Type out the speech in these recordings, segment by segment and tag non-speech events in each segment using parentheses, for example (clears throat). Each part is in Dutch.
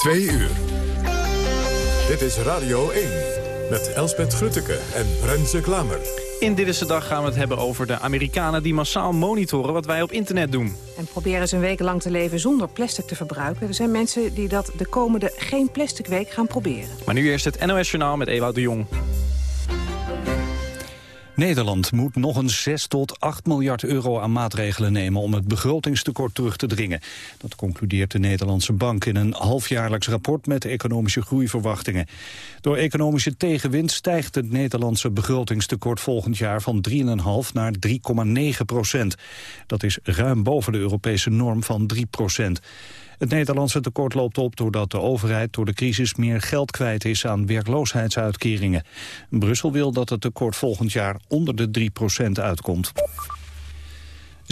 Twee uur. Dit is Radio 1 met Elspet Grutteke en Renze Klamer. In Dit is de Dag gaan we het hebben over de Amerikanen die massaal monitoren wat wij op internet doen. En proberen ze een week lang te leven zonder plastic te verbruiken. Er zijn mensen die dat de komende geen plastic week gaan proberen. Maar nu eerst het NOS Journaal met Ewout de Jong. Nederland moet nog een 6 tot 8 miljard euro aan maatregelen nemen om het begrotingstekort terug te dringen. Dat concludeert de Nederlandse Bank in een halfjaarlijks rapport met economische groeiverwachtingen. Door economische tegenwind stijgt het Nederlandse begrotingstekort volgend jaar van 3,5 naar 3,9 procent. Dat is ruim boven de Europese norm van 3 procent. Het Nederlandse tekort loopt op doordat de overheid door de crisis meer geld kwijt is aan werkloosheidsuitkeringen. Brussel wil dat het tekort volgend jaar onder de 3% uitkomt.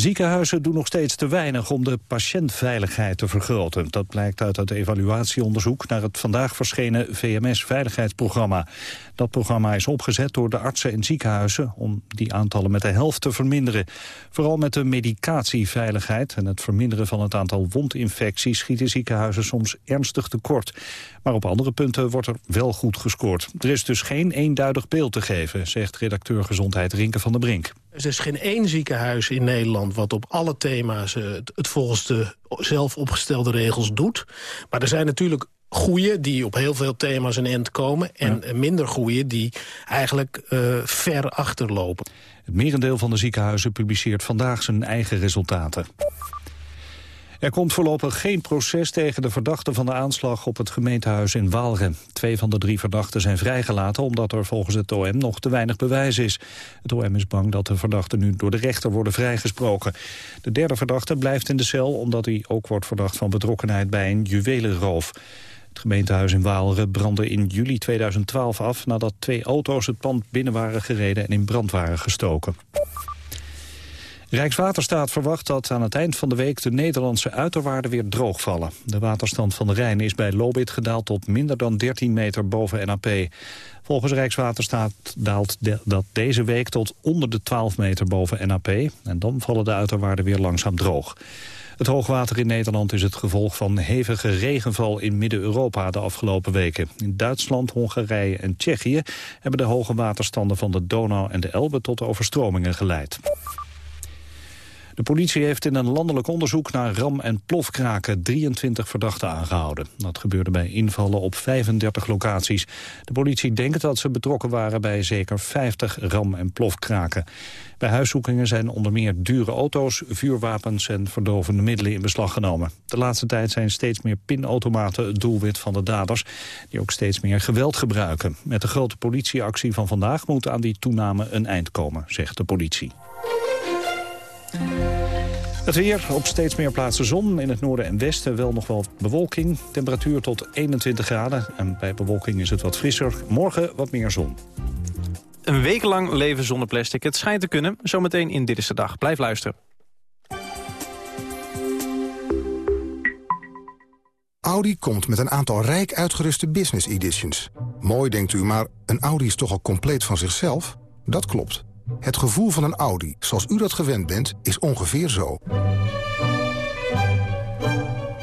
Ziekenhuizen doen nog steeds te weinig om de patiëntveiligheid te vergroten. Dat blijkt uit het evaluatieonderzoek naar het vandaag verschenen VMS-veiligheidsprogramma. Dat programma is opgezet door de artsen en ziekenhuizen om die aantallen met de helft te verminderen. Vooral met de medicatieveiligheid en het verminderen van het aantal wondinfecties schieten ziekenhuizen soms ernstig tekort. Maar op andere punten wordt er wel goed gescoord. Er is dus geen eenduidig beeld te geven, zegt redacteur Gezondheid Rinke van der Brink. Er is geen één ziekenhuis in Nederland wat op alle thema's eh, het volgens de zelf opgestelde regels doet. Maar er zijn natuurlijk goeie die op heel veel thema's een end komen... en minder goeie die eigenlijk uh, ver achterlopen. Het merendeel van de ziekenhuizen publiceert vandaag zijn eigen resultaten. Er komt voorlopig geen proces tegen de verdachten van de aanslag op het gemeentehuis in Waalre. Twee van de drie verdachten zijn vrijgelaten omdat er volgens het OM nog te weinig bewijs is. Het OM is bang dat de verdachten nu door de rechter worden vrijgesproken. De derde verdachte blijft in de cel omdat hij ook wordt verdacht van betrokkenheid bij een juwelenroof. Het gemeentehuis in Waalre brandde in juli 2012 af... nadat twee auto's het pand binnen waren gereden en in brand waren gestoken. Rijkswaterstaat verwacht dat aan het eind van de week de Nederlandse uiterwaarden weer droogvallen. De waterstand van de Rijn is bij Lobit gedaald tot minder dan 13 meter boven NAP. Volgens Rijkswaterstaat daalt dat deze week tot onder de 12 meter boven NAP. En dan vallen de uiterwaarden weer langzaam droog. Het hoogwater in Nederland is het gevolg van hevige regenval in Midden-Europa de afgelopen weken. In Duitsland, Hongarije en Tsjechië hebben de hoge waterstanden van de Donau en de Elbe tot overstromingen geleid. De politie heeft in een landelijk onderzoek naar ram- en plofkraken 23 verdachten aangehouden. Dat gebeurde bij invallen op 35 locaties. De politie denkt dat ze betrokken waren bij zeker 50 ram- en plofkraken. Bij huiszoekingen zijn onder meer dure auto's, vuurwapens en verdovende middelen in beslag genomen. De laatste tijd zijn steeds meer pinautomaten het doelwit van de daders, die ook steeds meer geweld gebruiken. Met de grote politieactie van vandaag moet aan die toename een eind komen, zegt de politie. Het weer, op steeds meer plaatsen zon. In het noorden en westen wel nog wel bewolking. Temperatuur tot 21 graden. En bij bewolking is het wat frisser. Morgen wat meer zon. Een week lang leven zonder plastic. Het schijnt te kunnen. Zometeen in Dit is de Dag. Blijf luisteren. Audi komt met een aantal rijk uitgeruste business editions. Mooi denkt u, maar een Audi is toch al compleet van zichzelf? Dat klopt. Het gevoel van een Audi, zoals u dat gewend bent, is ongeveer zo.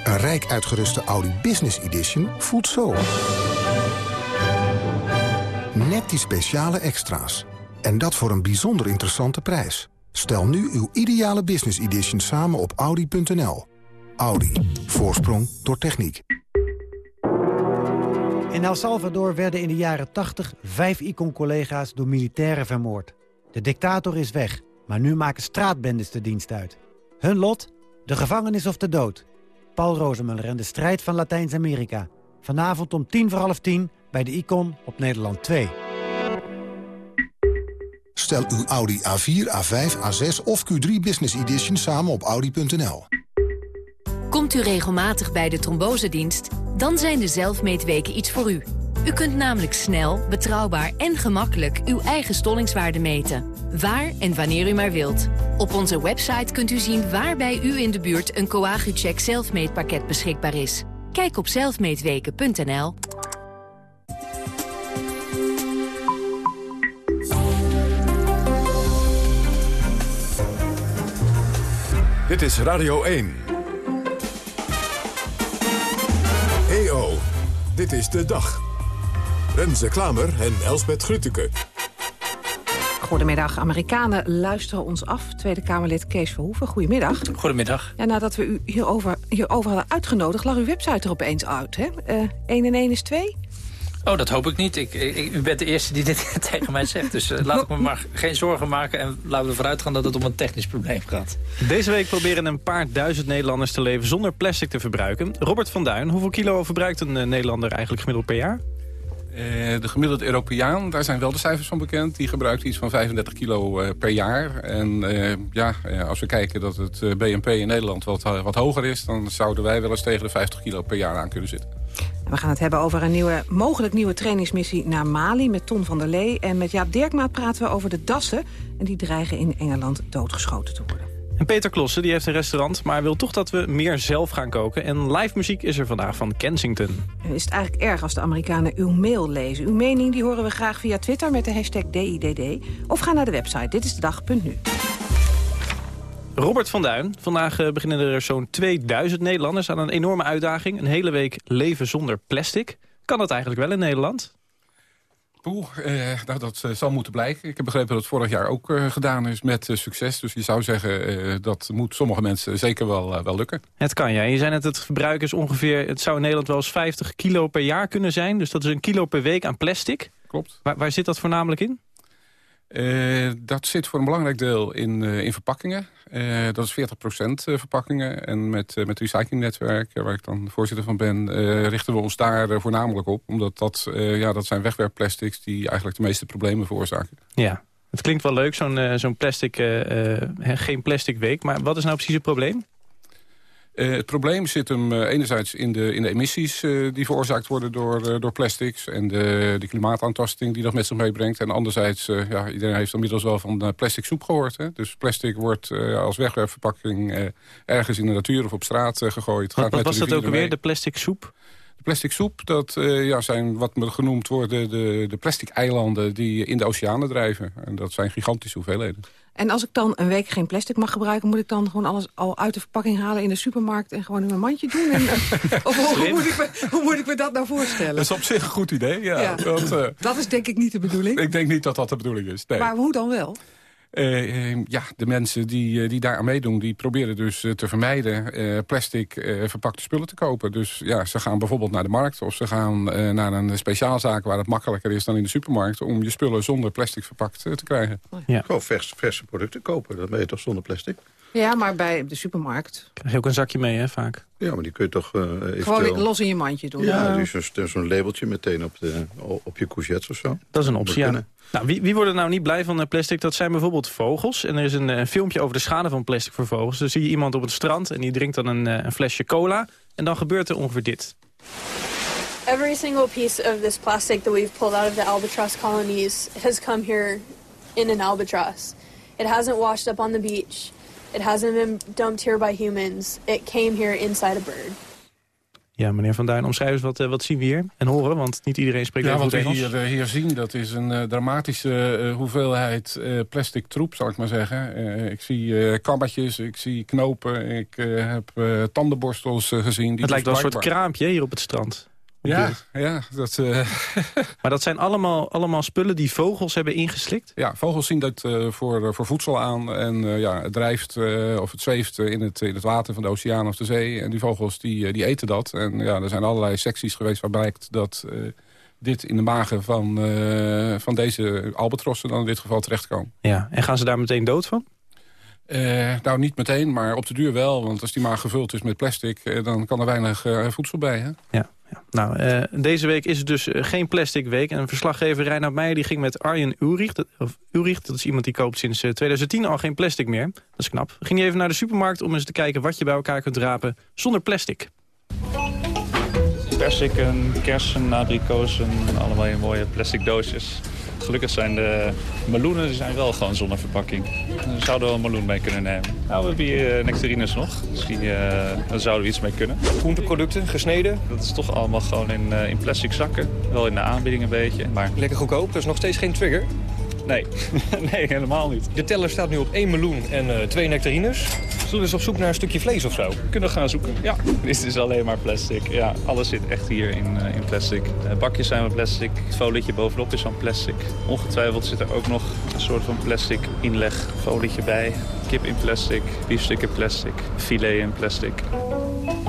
Een rijk uitgeruste Audi Business Edition voelt zo. Net die speciale extra's. En dat voor een bijzonder interessante prijs. Stel nu uw ideale Business Edition samen op Audi.nl. Audi. Voorsprong door techniek. In El Salvador werden in de jaren 80 vijf ICON-collega's door militairen vermoord. De dictator is weg, maar nu maken straatbendes de dienst uit. Hun lot? De gevangenis of de dood. Paul Rosemuller en de strijd van Latijns-Amerika. Vanavond om tien voor half tien bij de Icon op Nederland 2. Stel uw Audi A4, A5, A6 of Q3 Business Edition samen op Audi.nl. Komt u regelmatig bij de trombosedienst? Dan zijn de zelfmeetweken iets voor u. U kunt namelijk snel, betrouwbaar en gemakkelijk uw eigen stollingswaarde meten. Waar en wanneer u maar wilt. Op onze website kunt u zien waar bij u in de buurt een Coagucheck zelfmeetpakket beschikbaar is. Kijk op zelfmeetweken.nl. Dit is Radio 1. EO, dit is de dag. Renze Klamer en Elsbet Grütke. Goedemiddag, Amerikanen luisteren ons af. Tweede Kamerlid Kees Verhoeven, goedemiddag. Goedemiddag. Ja, nadat we u hierover, hierover hadden uitgenodigd... lag uw website er opeens uit, hè? Uh, 1 en 1 is 2? Oh, dat hoop ik niet. Ik, ik, u bent de eerste die dit (laughs) tegen mij zegt. Dus uh, laat ik me maar geen zorgen maken. En laten we ervan gaan dat het om een technisch probleem gaat. Deze week proberen een paar duizend Nederlanders te leven zonder plastic te verbruiken. Robert van Duin, hoeveel kilo verbruikt een uh, Nederlander eigenlijk gemiddeld per jaar? Uh, de gemiddelde Europeaan, daar zijn wel de cijfers van bekend. Die gebruikt iets van 35 kilo uh, per jaar. En uh, ja, als we kijken dat het BNP in Nederland wat, wat hoger is... dan zouden wij wel eens tegen de 50 kilo per jaar aan kunnen zitten. We gaan het hebben over een nieuwe, mogelijk nieuwe trainingsmissie naar Mali... met Ton van der Lee. En met Jaap Dirkmaat praten we over de dassen. En die dreigen in Engeland doodgeschoten te worden. En Peter Klossen die heeft een restaurant, maar wil toch dat we meer zelf gaan koken. En live muziek is er vandaag van Kensington. En is het eigenlijk erg als de Amerikanen uw mail lezen? Uw mening die horen we graag via Twitter met de hashtag DIDD. Of ga naar de website Dit is de dag.nu. Robert van Duin. Vandaag beginnen er zo'n 2000 Nederlanders aan een enorme uitdaging. Een hele week leven zonder plastic. Kan dat eigenlijk wel in Nederland? Poeh, eh, nou, dat uh, zal moeten blijken. Ik heb begrepen dat het vorig jaar ook uh, gedaan is met succes. Dus je zou zeggen, dat moet sommige mensen zeker wel, wel lukken. Het kan, ja. Je zei net, het verbruik is ongeveer... het zou in Nederland wel eens 50 kilo per jaar kunnen zijn. Dus dat is een kilo per week aan plastic. Klopt. Waar, waar zit dat voornamelijk in? Uh, dat zit voor een belangrijk deel in, uh, in verpakkingen. Uh, dat is 40% verpakkingen. En met, met het recyclingnetwerk, waar ik dan voorzitter van ben... richten we ons daar voornamelijk op. Omdat dat, ja, dat zijn wegwerpplastics die eigenlijk de meeste problemen veroorzaken. Ja, het klinkt wel leuk, zo'n zo'n plastic, geen plastic week. Maar wat is nou precies het probleem? Uh, het probleem zit hem uh, enerzijds in de, in de emissies uh, die veroorzaakt worden door, door plastics... en de, de klimaataantasting die dat met zich meebrengt. En anderzijds, ja, iedereen heeft inmiddels wel van plastic soep gehoord. Hè? Dus plastic wordt als wegwerpverpakking ergens in de natuur of op straat gegooid. Wat, wat was dat ook alweer, de plastic soep? De plastic soep, dat ja, zijn wat genoemd worden de, de plastic eilanden die in de oceanen drijven. En dat zijn gigantische hoeveelheden. En als ik dan een week geen plastic mag gebruiken... moet ik dan gewoon alles al uit de verpakking halen in de supermarkt... en gewoon in mijn mandje doen? En, (laughs) of hoe moet, ik me, hoe moet ik me dat nou voorstellen? Dat is op zich een goed idee, ja. ja. Dat, uh, dat is denk ik niet de bedoeling. Ik denk niet dat dat de bedoeling is, nee. Maar hoe dan wel? Uh, uh, ja, de mensen die, die daar aan meedoen, die proberen dus uh, te vermijden uh, plastic verpakte spullen te kopen. Dus ja, ze gaan bijvoorbeeld naar de markt of ze gaan naar een speciaalzaak waar het makkelijker is dan in de supermarkt om je spullen zonder plastic verpakt te krijgen. Ja. Gewoon vers, verse producten kopen, dat ben je toch zonder plastic? Ja, maar bij de supermarkt... Krijg je ook een zakje mee, hè, vaak? Ja, maar die kun je toch uh, eventueel... Gewoon los in je mandje doen. Ja, ja. dus zo'n zo labeltje meteen op, de, op je courgettes of zo. Dat is een optie, ja. Nou, wie, wie wordt er nou niet blij van plastic? Dat zijn bijvoorbeeld vogels. En er is een, een, filmpje over de schade van plastic voor vogels. Dan zie je iemand op het strand en die drinkt dan een, een flesje cola. En dan gebeurt er ongeveer dit. Every single piece of this plastic that we've pulled out of the albatross colonies has come here in an albatross. It hasn't washed up on the beach. It hasn't been dumped here by humans. It came here inside a bird. Ja, meneer Van Duin, omschrijf eens wat, uh, wat zien we hier en horen, want niet iedereen spreekt ja, wat we Engels. hier, hier zien, dat is een uh, dramatische hoeveelheid plastic troep, zal ik maar zeggen. ik zie kammetjes, ik zie knopen, ik heb tandenborstels gezien. Die het lijkt wel een soort kraampje hier op het strand. Ja, ja dat, uh... (laughs) maar dat zijn allemaal, allemaal spullen die vogels hebben ingeslikt? Ja, vogels zien dat uh, voor, voor voedsel aan. En uh, ja, het drijft of het zweeft in, het, in het water van de oceaan of de zee. En die vogels die, die eten dat. En ja, er zijn allerlei secties geweest waar blijkt dat dit in de magen van, van deze albatrossen dan in dit geval terechtkomen. Ja, en gaan ze daar meteen dood van? Uh, nou, niet meteen, maar op de duur wel. Want als die maag gevuld is met plastic, uh, dan kan er weinig uh, voedsel bij. Hè? Ja. ja. Nou, deze week is het dus geen plastic week. En verslaggever Reinhard Meijer die ging met Arjen Ulrich, dat, of Ulrich, dat is iemand die koopt sinds 2010 al geen plastic meer. Dat is knap. Ging je even naar de supermarkt om eens te kijken wat je bij elkaar kunt drapen zonder plastic. Persiken, kersen, abrikozen, allemaal in mooie plastic doosjes. Gelukkig zijn de meloenen die zijn wel gewoon zonder verpakking. Daar zouden we wel een meloen mee kunnen nemen. Nou, we hebben hier nectarines nog, dus die, uh, daar zouden we iets mee kunnen. Groenteproducten, gesneden? Dat is toch allemaal gewoon in, uh, in plastic zakken. Wel in de aanbieding een beetje, maar... Lekker goedkoop, er is nog steeds geen trigger? Nee, (laughs) nee, helemaal niet. De teller staat nu op 1 meloen en uh, twee nectarines. Zullen we eens op zoek naar een stukje vlees of zo? Kunnen we gaan zoeken. Ja, dit is alleen maar plastic. Ja, alles zit echt hier in, uh, in plastic. Uh, bakjes zijn van plastic. Het folietje bovenop is van plastic. Ongetwijfeld zit er ook nog een soort van plastic inleg folietje bij. Kip in plastic, biefstuk in plastic, filet in plastic.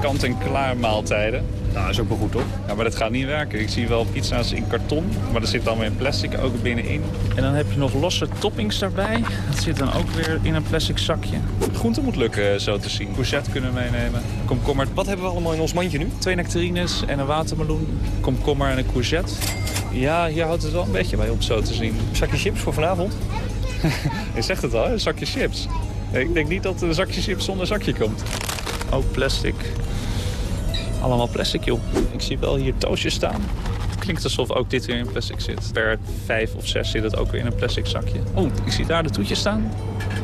Kant-en-klaar maaltijden. Nou, dat is ook wel goed, toch? Ja, maar dat gaat niet werken. Ik zie wel pizza's in karton, maar er zit dan weer plastic ook binnenin. En dan heb je nog losse toppings daarbij. Dat zit dan ook weer in een plastic zakje. Groente moet lukken, zo te zien. Courgette kunnen we meenemen. Komkommer. Wat hebben we allemaal in ons mandje nu? Twee nectarines en een watermeloen. Komkommer en een courgette. Ja, hier houdt het wel een beetje bij op, zo te zien. Zakje chips voor vanavond? (laughs) Je zegt het al, een zakje chips. Ik denk niet dat een zakje chips zonder zakje komt. Ook plastic. Allemaal plastic, joh. Ik zie wel hier toastjes staan. Het klinkt alsof ook dit weer in plastic zit. Per vijf of zes zit het ook weer in een plastic zakje. Oh, ik zie daar de toetjes staan.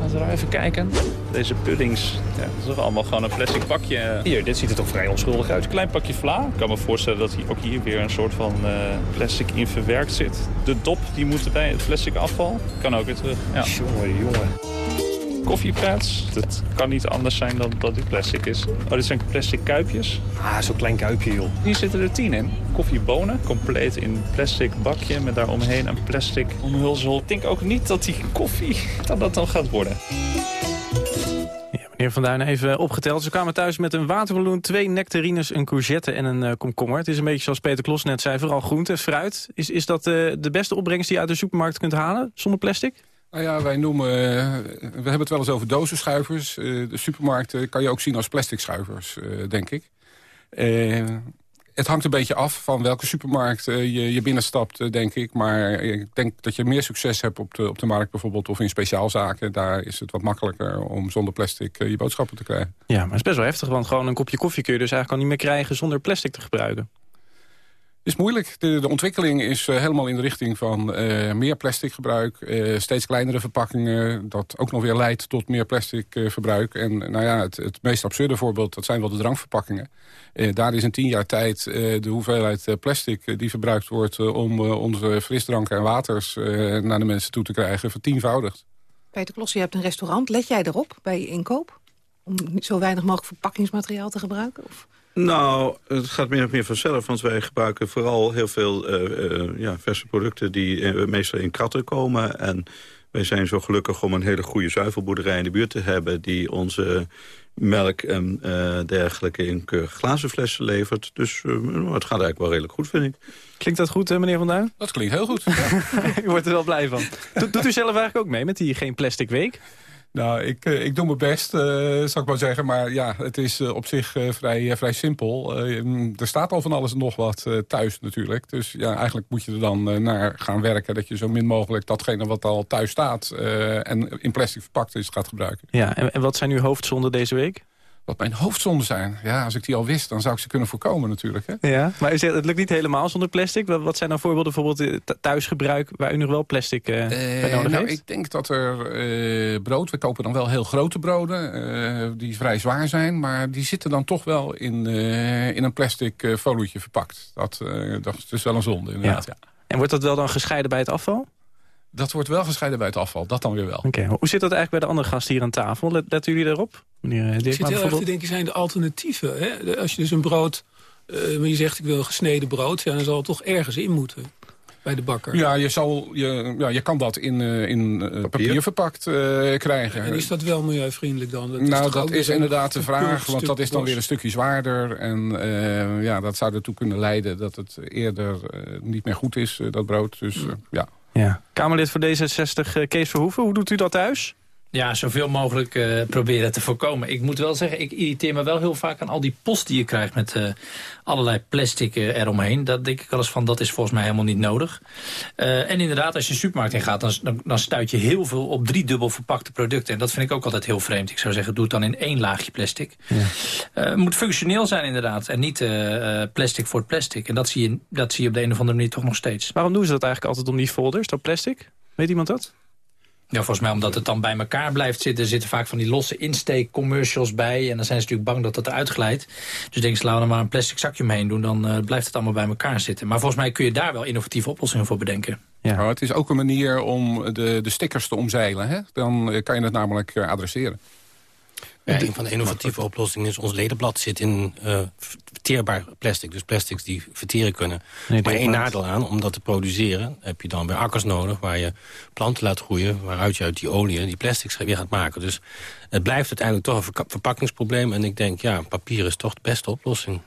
Laten we daar even kijken. Deze puddings, ja, dat is toch allemaal gewoon een plastic pakje. Hier, dit ziet er toch vrij onschuldig uit. Klein pakje vla. Ik kan me voorstellen dat hier ook hier weer een soort van uh, plastic in verwerkt zit. De dop, die moet erbij, het plastic afval. Kan ook weer terug. Ja. Jongen, jongen koffiepads. Het kan niet anders zijn dan dat dit plastic is. Oh, dit zijn plastic kuipjes. Ah, zo'n klein kuipje, joh. Hier zitten er tien in. Koffiebonen, compleet in plastic bakje met daaromheen een plastic omhulsel. Ik denk ook niet dat die koffie, dat dat dan gaat worden. Meneer Van Duin even opgeteld. Ze kwamen thuis met een watermeloen, twee nectarines, een courgette en een uh, komkommer. Het is een beetje zoals Peter Klos net zei, vooral groente, fruit. Is, is dat uh, de beste opbrengst die je uit de supermarkt kunt halen, zonder plastic? Nou ja, wij noemen, eh, we hebben het wel eens over dozenschuivers. Uh, de supermarkten kan je ook zien als plastic schuivers, uh, denk ik. het hangt een beetje af van welke supermarkt je, je binnenstapt, denk ik. Maar ik denk dat je meer succes hebt op de, op de markt bijvoorbeeld... of in speciaalzaken. Daar is het wat makkelijker om zonder plastic je boodschappen te krijgen. Ja, maar het is best wel heftig, want gewoon een kopje koffie... kun je dus eigenlijk al niet meer krijgen zonder plastic te gebruiken is moeilijk. De, ontwikkeling is uh, helemaal in de richting van uh, meer plastic gebruik. Uh, steeds kleinere verpakkingen. Dat ook nog weer leidt tot meer plastic verbruik. En nou ja, het, het, meest absurde voorbeeld, dat zijn wel de drankverpakkingen. daar is in tien jaar tijd de hoeveelheid plastic die verbruikt wordt... om onze frisdranken en waters naar de mensen toe te krijgen, vertienvoudigd. Peter Klos, je hebt een restaurant. Let jij erop bij je inkoop? Om zo weinig mogelijk verpakkingsmateriaal te gebruiken? Of? Nou, het gaat meer of meer vanzelf, want wij gebruiken vooral heel veel uh, uh, ja, verse producten die uh, meestal in kratten komen. En wij zijn zo gelukkig om een hele goede zuivelboerderij in de buurt te hebben die onze melk en dergelijke in glazen flessen levert. Dus het gaat eigenlijk wel redelijk goed, vind ik. Klinkt dat goed, meneer Van Duin? Dat klinkt heel goed. ik (laughs) word er wel blij van. Doet u zelf eigenlijk ook mee met die Geen Plastic Week? Nou, ik, eh, ik doe mijn best, uh, zal ik maar zeggen. Maar ja, het is uh, op zich vrij, vrij simpel. er staat al van alles en nog wat thuis natuurlijk. Dus ja, eigenlijk moet je er dan naar gaan werken... dat je zo min mogelijk datgene wat al thuis staat... en in plastic verpakt is, gaat gebruiken. Ja, en, en wat zijn uw hoofdzonden deze week? Wat mijn hoofdzonden zijn. Ja, als ik die al wist, dan zou ik ze kunnen voorkomen natuurlijk. Hè? Ja, maar zegt, het lukt niet helemaal zonder plastic. Wat zijn dan voorbeelden bijvoorbeeld eh, thuisgebruik... waar u nog wel plastic uh, bij nodig nou, heeft? Ik denk dat er uh, brood... we kopen dan wel heel grote broden... die vrij zwaar zijn... maar die zitten dan toch wel in, in een plastic folietje verpakt. Dat, dat is dus wel een zonde inderdaad. Ja. En wordt dat wel dan gescheiden bij het afval? Dat wordt wel gescheiden bij het afval, dat dan weer wel. Oké, Hoe zit dat eigenlijk bij de andere gasten hier aan tafel? Let, letten jullie daarop? Meneer Dirk, ik zit heel erg te denken, zijn de alternatieven. Hè? Als je dus een brood, uh, maar je zegt ik wil gesneden brood... Ja, dan zal het toch ergens in moeten bij de bakker. Ja, je, zal, je, ja, je kan dat in, uh, in uh, papier. verpakt uh, krijgen. En is dat wel milieuvriendelijk dan? Dat nou, dat is inderdaad de (laughs) vraag, want dat is dan weer een stukje zwaarder. En ja, dat zou ertoe kunnen leiden dat het eerder niet meer goed is, dat brood. Dus ja... Ja. Kamerlid voor D66, Kees Verhoeven, hoe doet u dat thuis? Ja, zoveel mogelijk uh, proberen te voorkomen. Ik moet wel zeggen, ik irriteer me wel heel vaak aan al die post die je krijgt met uh, allerlei plastic uh, eromheen. Dat denk ik wel eens van, dat is volgens mij helemaal niet nodig. en inderdaad, als je een supermarkt in gaat, dan, dan, dan, stuit je heel veel op drie dubbel verpakte producten. En dat vind ik ook altijd heel vreemd. Ik zou zeggen, doe het dan in één laagje plastic. Ja. het moet functioneel zijn inderdaad. En niet plastic voor plastic. En dat zie, je, dat zie je op de een of andere manier toch nog steeds. Waarom doen ze dat eigenlijk altijd om die folders, dat plastic? Weet iemand dat? Ja, volgens mij omdat het dan bij elkaar blijft zitten. Zitten vaak van die losse insteekcommercials bij. En dan zijn ze natuurlijk bang dat dat eruit glijdt. Dus denk ze, laten we er maar een plastic zakje omheen doen. Dan uh, blijft het allemaal bij elkaar zitten. Maar volgens mij kun je daar wel innovatieve oplossingen voor bedenken. Ja. Het is ook een manier om de, de stickers te omzeilen. Hè? Dan kan je het namelijk adresseren. Ja, een van de innovatieve oplossingen is... ons ledenblad zit in uh, verteerbaar plastic. Dus plastics die verteren kunnen. Nee, maar één nadeel aan, om dat te produceren... heb je dan weer akkers nodig waar je planten laat groeien... waaruit je uit die olie die plastics weer gaat maken. Dus het blijft uiteindelijk toch een verpakkingsprobleem. En ik denk, ja, papier is toch de beste oplossing.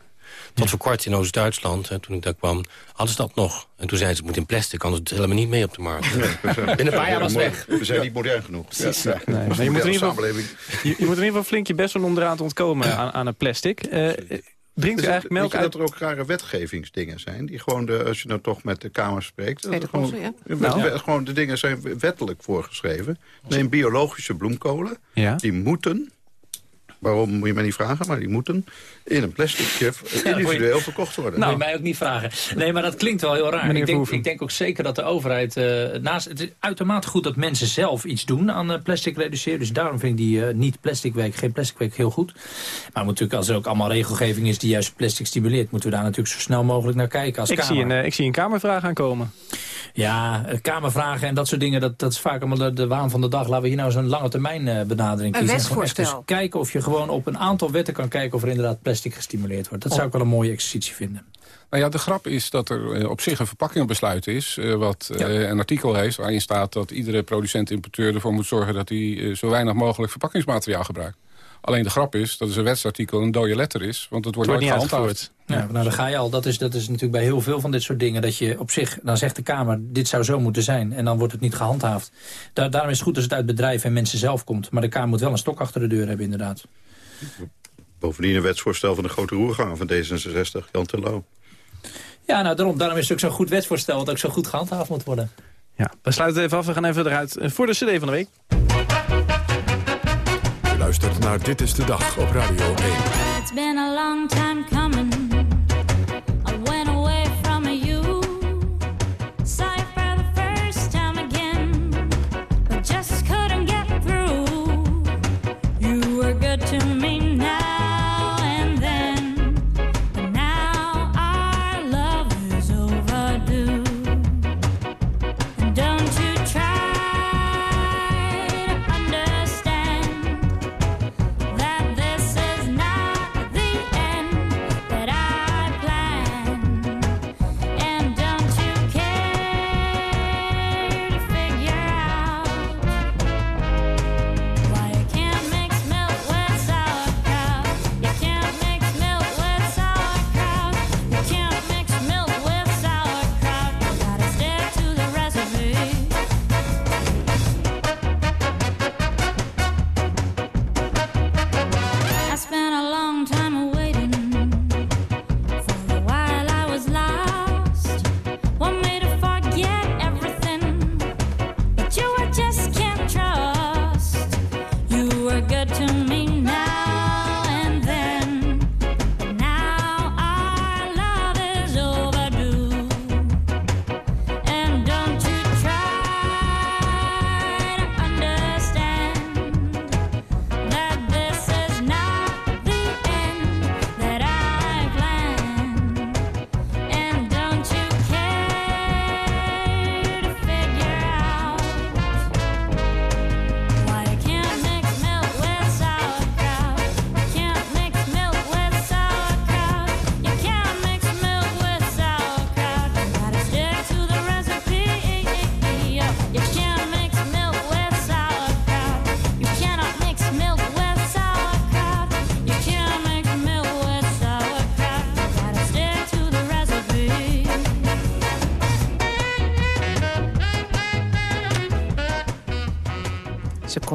Tot voor kort in Oost-Duitsland, toen ik daar kwam, hadden ze dat nog. En toen zeiden ze, het moet in plastic, anders het helemaal niet mee op de markt. (laughs) Binnen een paar jaar was het weg. We zijn niet modern genoeg. Ja. Nee, maar je, moet in ieder geval, je, je, moet in ieder geval flink je best wel om eraan te ontkomen aan, aan het plastic. Uh, Drinkt u eigenlijk melk uit? dat er ook rare wetgevingsdingen zijn... die gewoon, de, als je nou toch met de Kamer spreekt... Dat gewoon, ja. nou. gewoon de dingen zijn wettelijk voorgeschreven. Neem biologische bloemkolen. Ja. Die moeten Waarom moet je mij niet vragen, maar die moeten in een plastic chef individueel verkocht worden. Nou, mij ook niet vragen. Nee, maar dat klinkt wel heel raar. Ik denk, ik denk, ook zeker dat de overheid... Uh, naast, het is uitermate goed dat mensen zelf iets doen aan uh, plastic reduceren. Dus daarom vind ik die uh, niet plastic week, geen plastic week heel goed. Maar natuurlijk, als er ook allemaal regelgeving is die juist plastic stimuleert... moeten we daar natuurlijk zo snel mogelijk naar kijken als ik Kamer. Zie een, ik zie een Kamervraag aankomen. Ja, kamervragen en dat soort dingen, dat, dat is vaak allemaal de, de waan van de dag. Laten we hier nou zo'n lange termijn benadering kiezen. Een wetsvoorstel. kijken of je gewoon op een aantal wetten kan kijken of er inderdaad plastic gestimuleerd wordt. Dat zou ik wel een mooie exercitie vinden. Nou ja, de grap is dat er eh, op zich een verpakkingenbesluit is... Uh, wat uh, een artikel heeft waarin staat dat iedere producent-importeur ervoor moet zorgen... dat hij zo weinig mogelijk verpakkingsmateriaal gebruikt. Alleen de grap is dat is een wetsartikel een dode letter is. Want het wordt, nooit gehandhaafd. Ja, nou, dan ga je al. Dat is, dat is natuurlijk bij heel veel van dit soort dingen. Dat je op zich, dan zegt de Kamer, dit zou zo moeten zijn. En dan wordt het niet gehandhaafd. daarom is het goed als het uit bedrijven en mensen zelf komt. Maar de Kamer moet wel een stok achter de deur hebben, inderdaad. Bovendien een wetsvoorstel van de grote roerganger van D66, Jan Terlouw. Ja, nou daarom, daarom is het ook zo'n goed wetsvoorstel... dat ook zo goed gehandhaafd moet worden. Ja, we sluiten het even af. We gaan even eruit voor de cd van de week. Luistert naar Dit is de Dag op Radio 1. It's been a long time.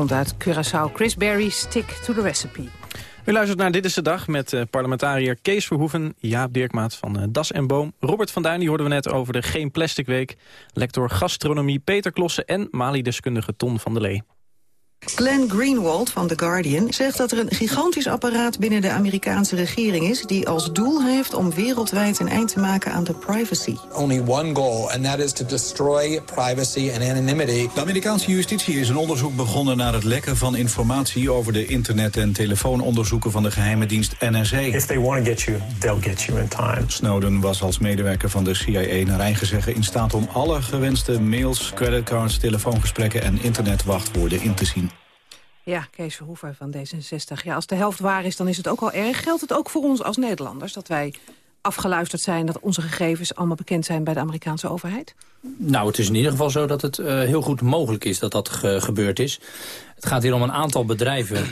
Uit Curaçao. Chris Berry, Stick to the Recipe. U luistert naar Dit is de Dag met uh, parlementariër Kees Verhoeven... Jaap Dirkmaat van uh, Das en Boom. Robert van Duin, die hoorden we net over de Geen Plastic Week. Lector Gastronomie Peter Klossen en Mali-deskundige Ton van der Lee. Glenn Greenwald van The Guardian zegt dat er een gigantisch apparaat binnen de Amerikaanse regering is... die als doel heeft om wereldwijd een eind te maken aan de privacy. Only one goal, and that is to destroy privacy and anonymity. De Amerikaanse justitie is een onderzoek begonnen naar het lekken van informatie... over de internet- en telefoononderzoeken van de geheime dienst NSA. If they want to get you, they'll get you in time. Snowden was als medewerker van de CIA naar eigen zeggen in staat om alle gewenste mails, creditcards, telefoongesprekken en internetwachtwoorden in te zien. Ja, Kees Verhoeven van D66. Ja, als de helft waar is, dan is het ook al erg. Geldt het ook voor ons als Nederlanders dat wij afgeluisterd zijn... dat onze gegevens allemaal bekend zijn bij de Amerikaanse overheid? Nou, het is in ieder geval zo dat het uh, heel goed mogelijk is dat dat ge gebeurd is. Het gaat hier om een aantal bedrijven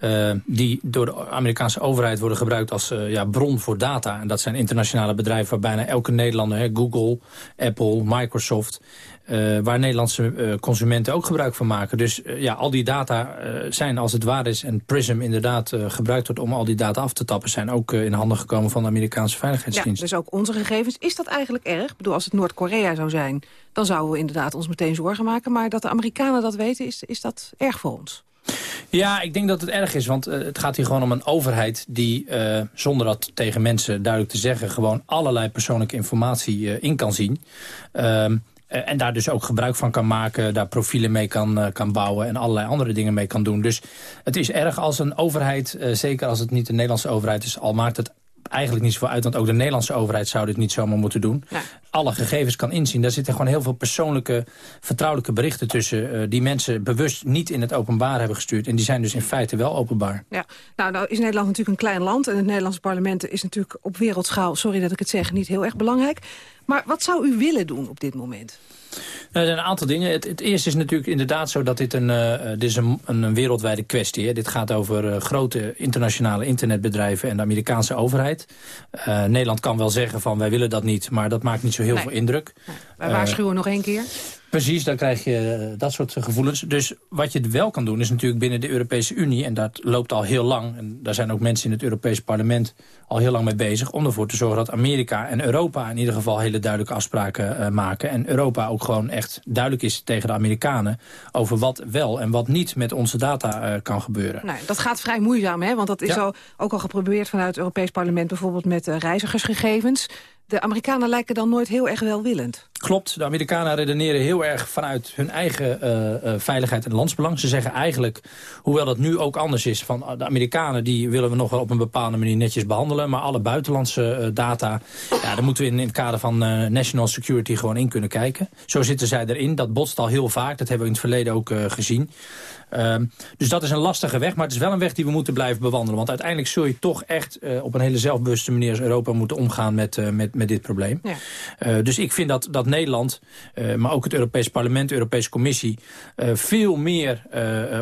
uh, die door de Amerikaanse overheid worden gebruikt als uh, ja, bron voor data. En dat zijn internationale bedrijven waar bijna elke Nederlander, hè, Google, Apple, Microsoft... Uh, waar Nederlandse uh, consumenten ook gebruik van maken. Dus uh, ja, al die data zijn als het waar is en PRISM inderdaad gebruikt wordt om al die data af te tappen, zijn ook in handen gekomen van de Amerikaanse veiligheidsdienst. Ja, dus ook onze gegevens. Is dat eigenlijk erg? Ik bedoel, als het Noord-Korea zou zijn, dan zouden we inderdaad ons meteen zorgen maken. Maar dat de Amerikanen dat weten, is, is dat erg voor ons? Ja, ik denk dat het erg is, want uh, het gaat hier gewoon om een overheid... die, uh, zonder dat tegen mensen duidelijk te zeggen... gewoon allerlei persoonlijke informatie uh, in kan zien. Uh, en daar dus ook gebruik van kan maken, daar profielen mee kan, kan bouwen... en allerlei andere dingen mee kan doen. Dus het is erg als een overheid, zeker als het niet de Nederlandse overheid is... al maakt het eigenlijk niet zoveel uit, want ook de Nederlandse overheid zou dit niet zomaar moeten doen. Ja. Alle gegevens kan inzien. Daar zitten gewoon heel veel persoonlijke, vertrouwelijke berichten tussen... Uh, die mensen bewust niet in het openbaar hebben gestuurd. En die zijn dus in feite wel openbaar. Ja, nou, nou is Nederland natuurlijk een klein land... en het Nederlandse parlement is natuurlijk op wereldschaal... sorry dat ik het zeg, niet heel erg belangrijk. Maar wat zou u willen doen op dit moment? Nou, er zijn een aantal dingen. Het, het, eerste is natuurlijk inderdaad zo dat dit een, uh, dit is een, een, wereldwijde kwestie is. Dit gaat over uh, grote internationale internetbedrijven en de Amerikaanse overheid. Uh, Nederland kan wel zeggen van wij willen dat niet, maar dat maakt niet zo heel nee. veel indruk. Wij waarschuwen nog één keer. Precies, dan krijg je dat soort gevoelens. Dus wat je wel kan doen is natuurlijk binnen de Europese Unie... en dat loopt al heel lang, en daar zijn ook mensen in het Europese parlement... al heel lang mee bezig, om ervoor te zorgen dat Amerika en Europa... in ieder geval hele duidelijke afspraken uh, maken. En Europa ook gewoon echt duidelijk is tegen de Amerikanen... over wat wel en wat niet met onze data uh, kan gebeuren. Nou, dat gaat vrij moeizaam, hè? want dat is ja. al, ook al geprobeerd vanuit het Europees parlement... bijvoorbeeld met uh, reizigersgegevens de Amerikanen lijken dan nooit heel erg welwillend. Klopt, de Amerikanen redeneren heel erg vanuit hun eigen uh, uh, veiligheid en landsbelang. Ze zeggen eigenlijk, hoewel dat nu ook anders is... van de Amerikanen die willen we nog wel op een bepaalde manier netjes behandelen... maar alle buitenlandse uh, data, ja, daar moeten we in, het kader van national security gewoon in kunnen kijken. Zo zitten zij erin, dat botst al heel vaak, dat hebben we in het verleden ook gezien. Um, dus dat is een lastige weg, maar het is wel een weg die we moeten blijven bewandelen. Want uiteindelijk zul je toch echt op een hele zelfbewuste manier als Europa moeten omgaan met, met, met dit probleem. Ja. Uh, dus ik vind dat, dat Nederland, maar ook het Europees Parlement, de Europese Commissie, veel meer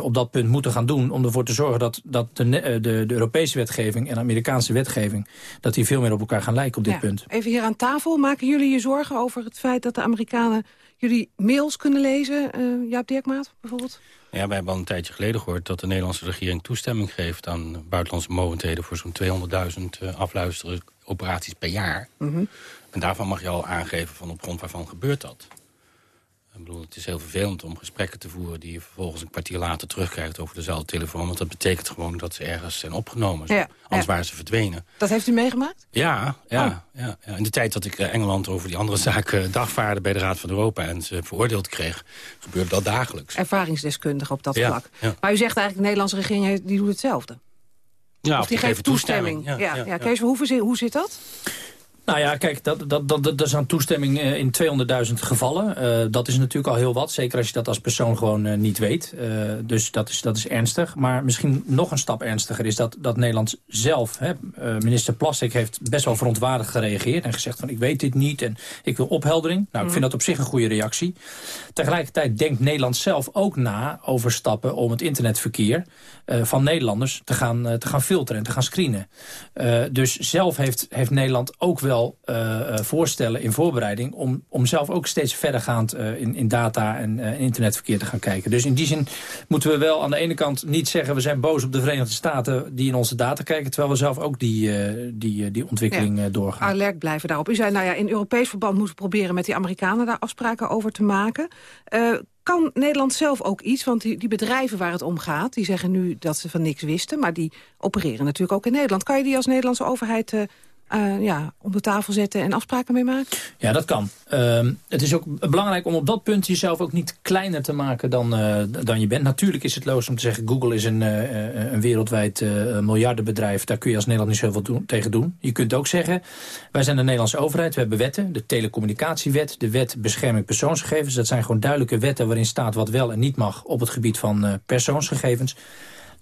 op dat punt moeten gaan doen. Om ervoor te zorgen dat, dat de, de, de Europese wetgeving en de Amerikaanse wetgeving, dat die veel meer op elkaar gaan lijken op dit ja. punt. Even hier aan tafel, maken jullie je zorgen over het feit dat de Amerikanen jullie mails kunnen lezen? Jaap Dirkmaat bijvoorbeeld? Ja, wij hebben al een tijdje geleden gehoord dat de Nederlandse regering toestemming geeft aan buitenlandse mogendheden voor zo'n 200.000 uh, afluisteren operaties per jaar. Mhm. Mm -hmm. En daarvan mag je al aangeven van op grond waarvan gebeurt dat. Ik bedoel, het is heel vervelend om gesprekken te voeren... die je vervolgens een kwartier later terugkrijgt over dezelfde telefoon. Want dat betekent gewoon dat ze ergens zijn opgenomen. Ja, Anders ja. waren ze verdwenen. Dat heeft u meegemaakt? Ja, ja, oh. ja, ja. in de tijd dat ik Engeland over die andere (laughs) zaken dagvaarde... bij de Raad van Europa en ze veroordeeld kreeg, gebeurde dat dagelijks. Ervaringsdeskundige op dat ja, vlak. Maar u zegt eigenlijk, de Nederlandse regering die doet hetzelfde. Ja, of die, die geeft toestemming. toestemming. Ja, ja, ja. Kees, hoe, hoe zit dat? Nou ja, kijk, dat, dat, dat, dat is aan toestemming in 200.000 gevallen. Uh, dat is natuurlijk al heel wat. Zeker als je dat als persoon gewoon uh, niet weet. Dus dat is, dat is ernstig. Maar misschien nog een stap ernstiger is dat, dat Nederland zelf... Hè, minister Plastic heeft best wel verontwaardigd gereageerd... en gezegd van ik weet dit niet en ik wil opheldering. Nou, ik vind dat op zich een goede reactie. Tegelijkertijd denkt Nederland zelf ook na over stappen... om het internetverkeer van Nederlanders te gaan, te gaan filteren en te gaan screenen. dus zelf heeft, heeft Nederland ook wel wel voorstellen in voorbereiding... Om, om zelf ook steeds verdergaand in, in data en internetverkeer te gaan kijken. Dus in die zin moeten we wel aan de ene kant niet zeggen... we zijn boos op de Verenigde Staten die in onze data kijken... terwijl we zelf ook die, die, die ontwikkeling ja. doorgaan. Alert blijven daarop. U zei, nou ja, in Europees verband moeten we proberen met die Amerikanen daar afspraken over te maken. Kan Nederland zelf ook iets? Want die, die, bedrijven waar het om gaat, die zeggen nu dat ze van niks wisten... maar die opereren natuurlijk ook in Nederland. Kan je die als Nederlandse overheid uh, uh, ja, om de tafel zetten en afspraken mee maken? Ja, dat kan. Uh, het is ook belangrijk om op dat punt jezelf ook niet kleiner te maken dan, uh, dan je bent. Natuurlijk is het loos om te zeggen... Google is een, uh, een wereldwijd miljardenbedrijf. Daar kun je als Nederland niet zoveel tegen doen. Je kunt ook zeggen, wij zijn de Nederlandse overheid. We hebben wetten, de telecommunicatiewet... de wet bescherming persoonsgegevens. Dat zijn gewoon duidelijke wetten waarin staat wat wel en niet mag... op het gebied van persoonsgegevens.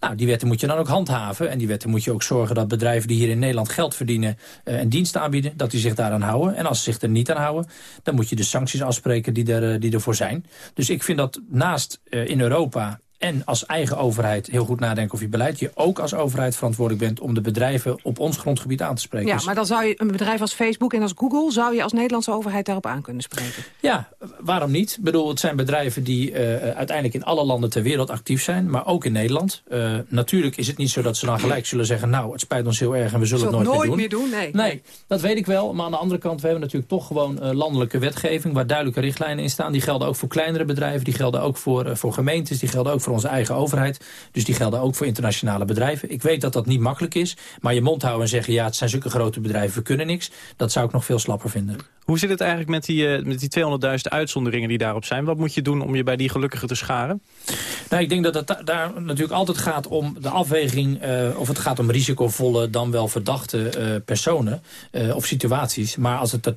Nou, die wetten moet je dan ook handhaven. En die wetten moet je ook zorgen dat bedrijven die hier in Nederland geld verdienen... Uh, en diensten aanbieden, dat die zich daaraan houden. En als ze zich er niet aan houden, dan moet je de sancties afspreken die, er, uh, die ervoor zijn. Dus ik vind dat naast uh, in Europa en als eigen overheid heel goed nadenken over je beleid... je ook als overheid verantwoordelijk bent om de bedrijven op ons grondgebied aan te spreken. Ja, maar dan zou je een bedrijf als Facebook en als Google... zou je als Nederlandse overheid daarop aan kunnen spreken? Ja, waarom niet? Ik bedoel, het zijn bedrijven die uh, uiteindelijk in alle landen ter wereld actief zijn... maar ook in Nederland. Uh, natuurlijk is het niet zo dat ze dan gelijk zullen zeggen... nou, het spijt ons heel erg en we zullen het nooit, nooit meer doen. meer doen. Nee. nee, dat weet ik wel. Maar aan de andere kant, we hebben natuurlijk toch gewoon landelijke wetgeving... waar duidelijke richtlijnen in staan. Die gelden ook voor kleinere bedrijven, die gelden ook voor, voor gemeentes... die gelden ook voor onze eigen overheid. Dus die gelden ook voor internationale bedrijven. Ik weet dat dat niet makkelijk is. Maar je mond houden en zeggen, ja, het zijn zulke grote bedrijven, we kunnen niks. Dat zou ik nog veel slapper vinden. Hoe zit het eigenlijk met die, uh, met die 200.000 uitzonderingen die daarop zijn? Wat moet je doen om je bij die gelukkigen te scharen? Nou, ik denk dat het daar natuurlijk altijd gaat om de afweging... Uh, of het gaat om risicovolle, dan wel verdachte uh, personen of situaties. Maar als het er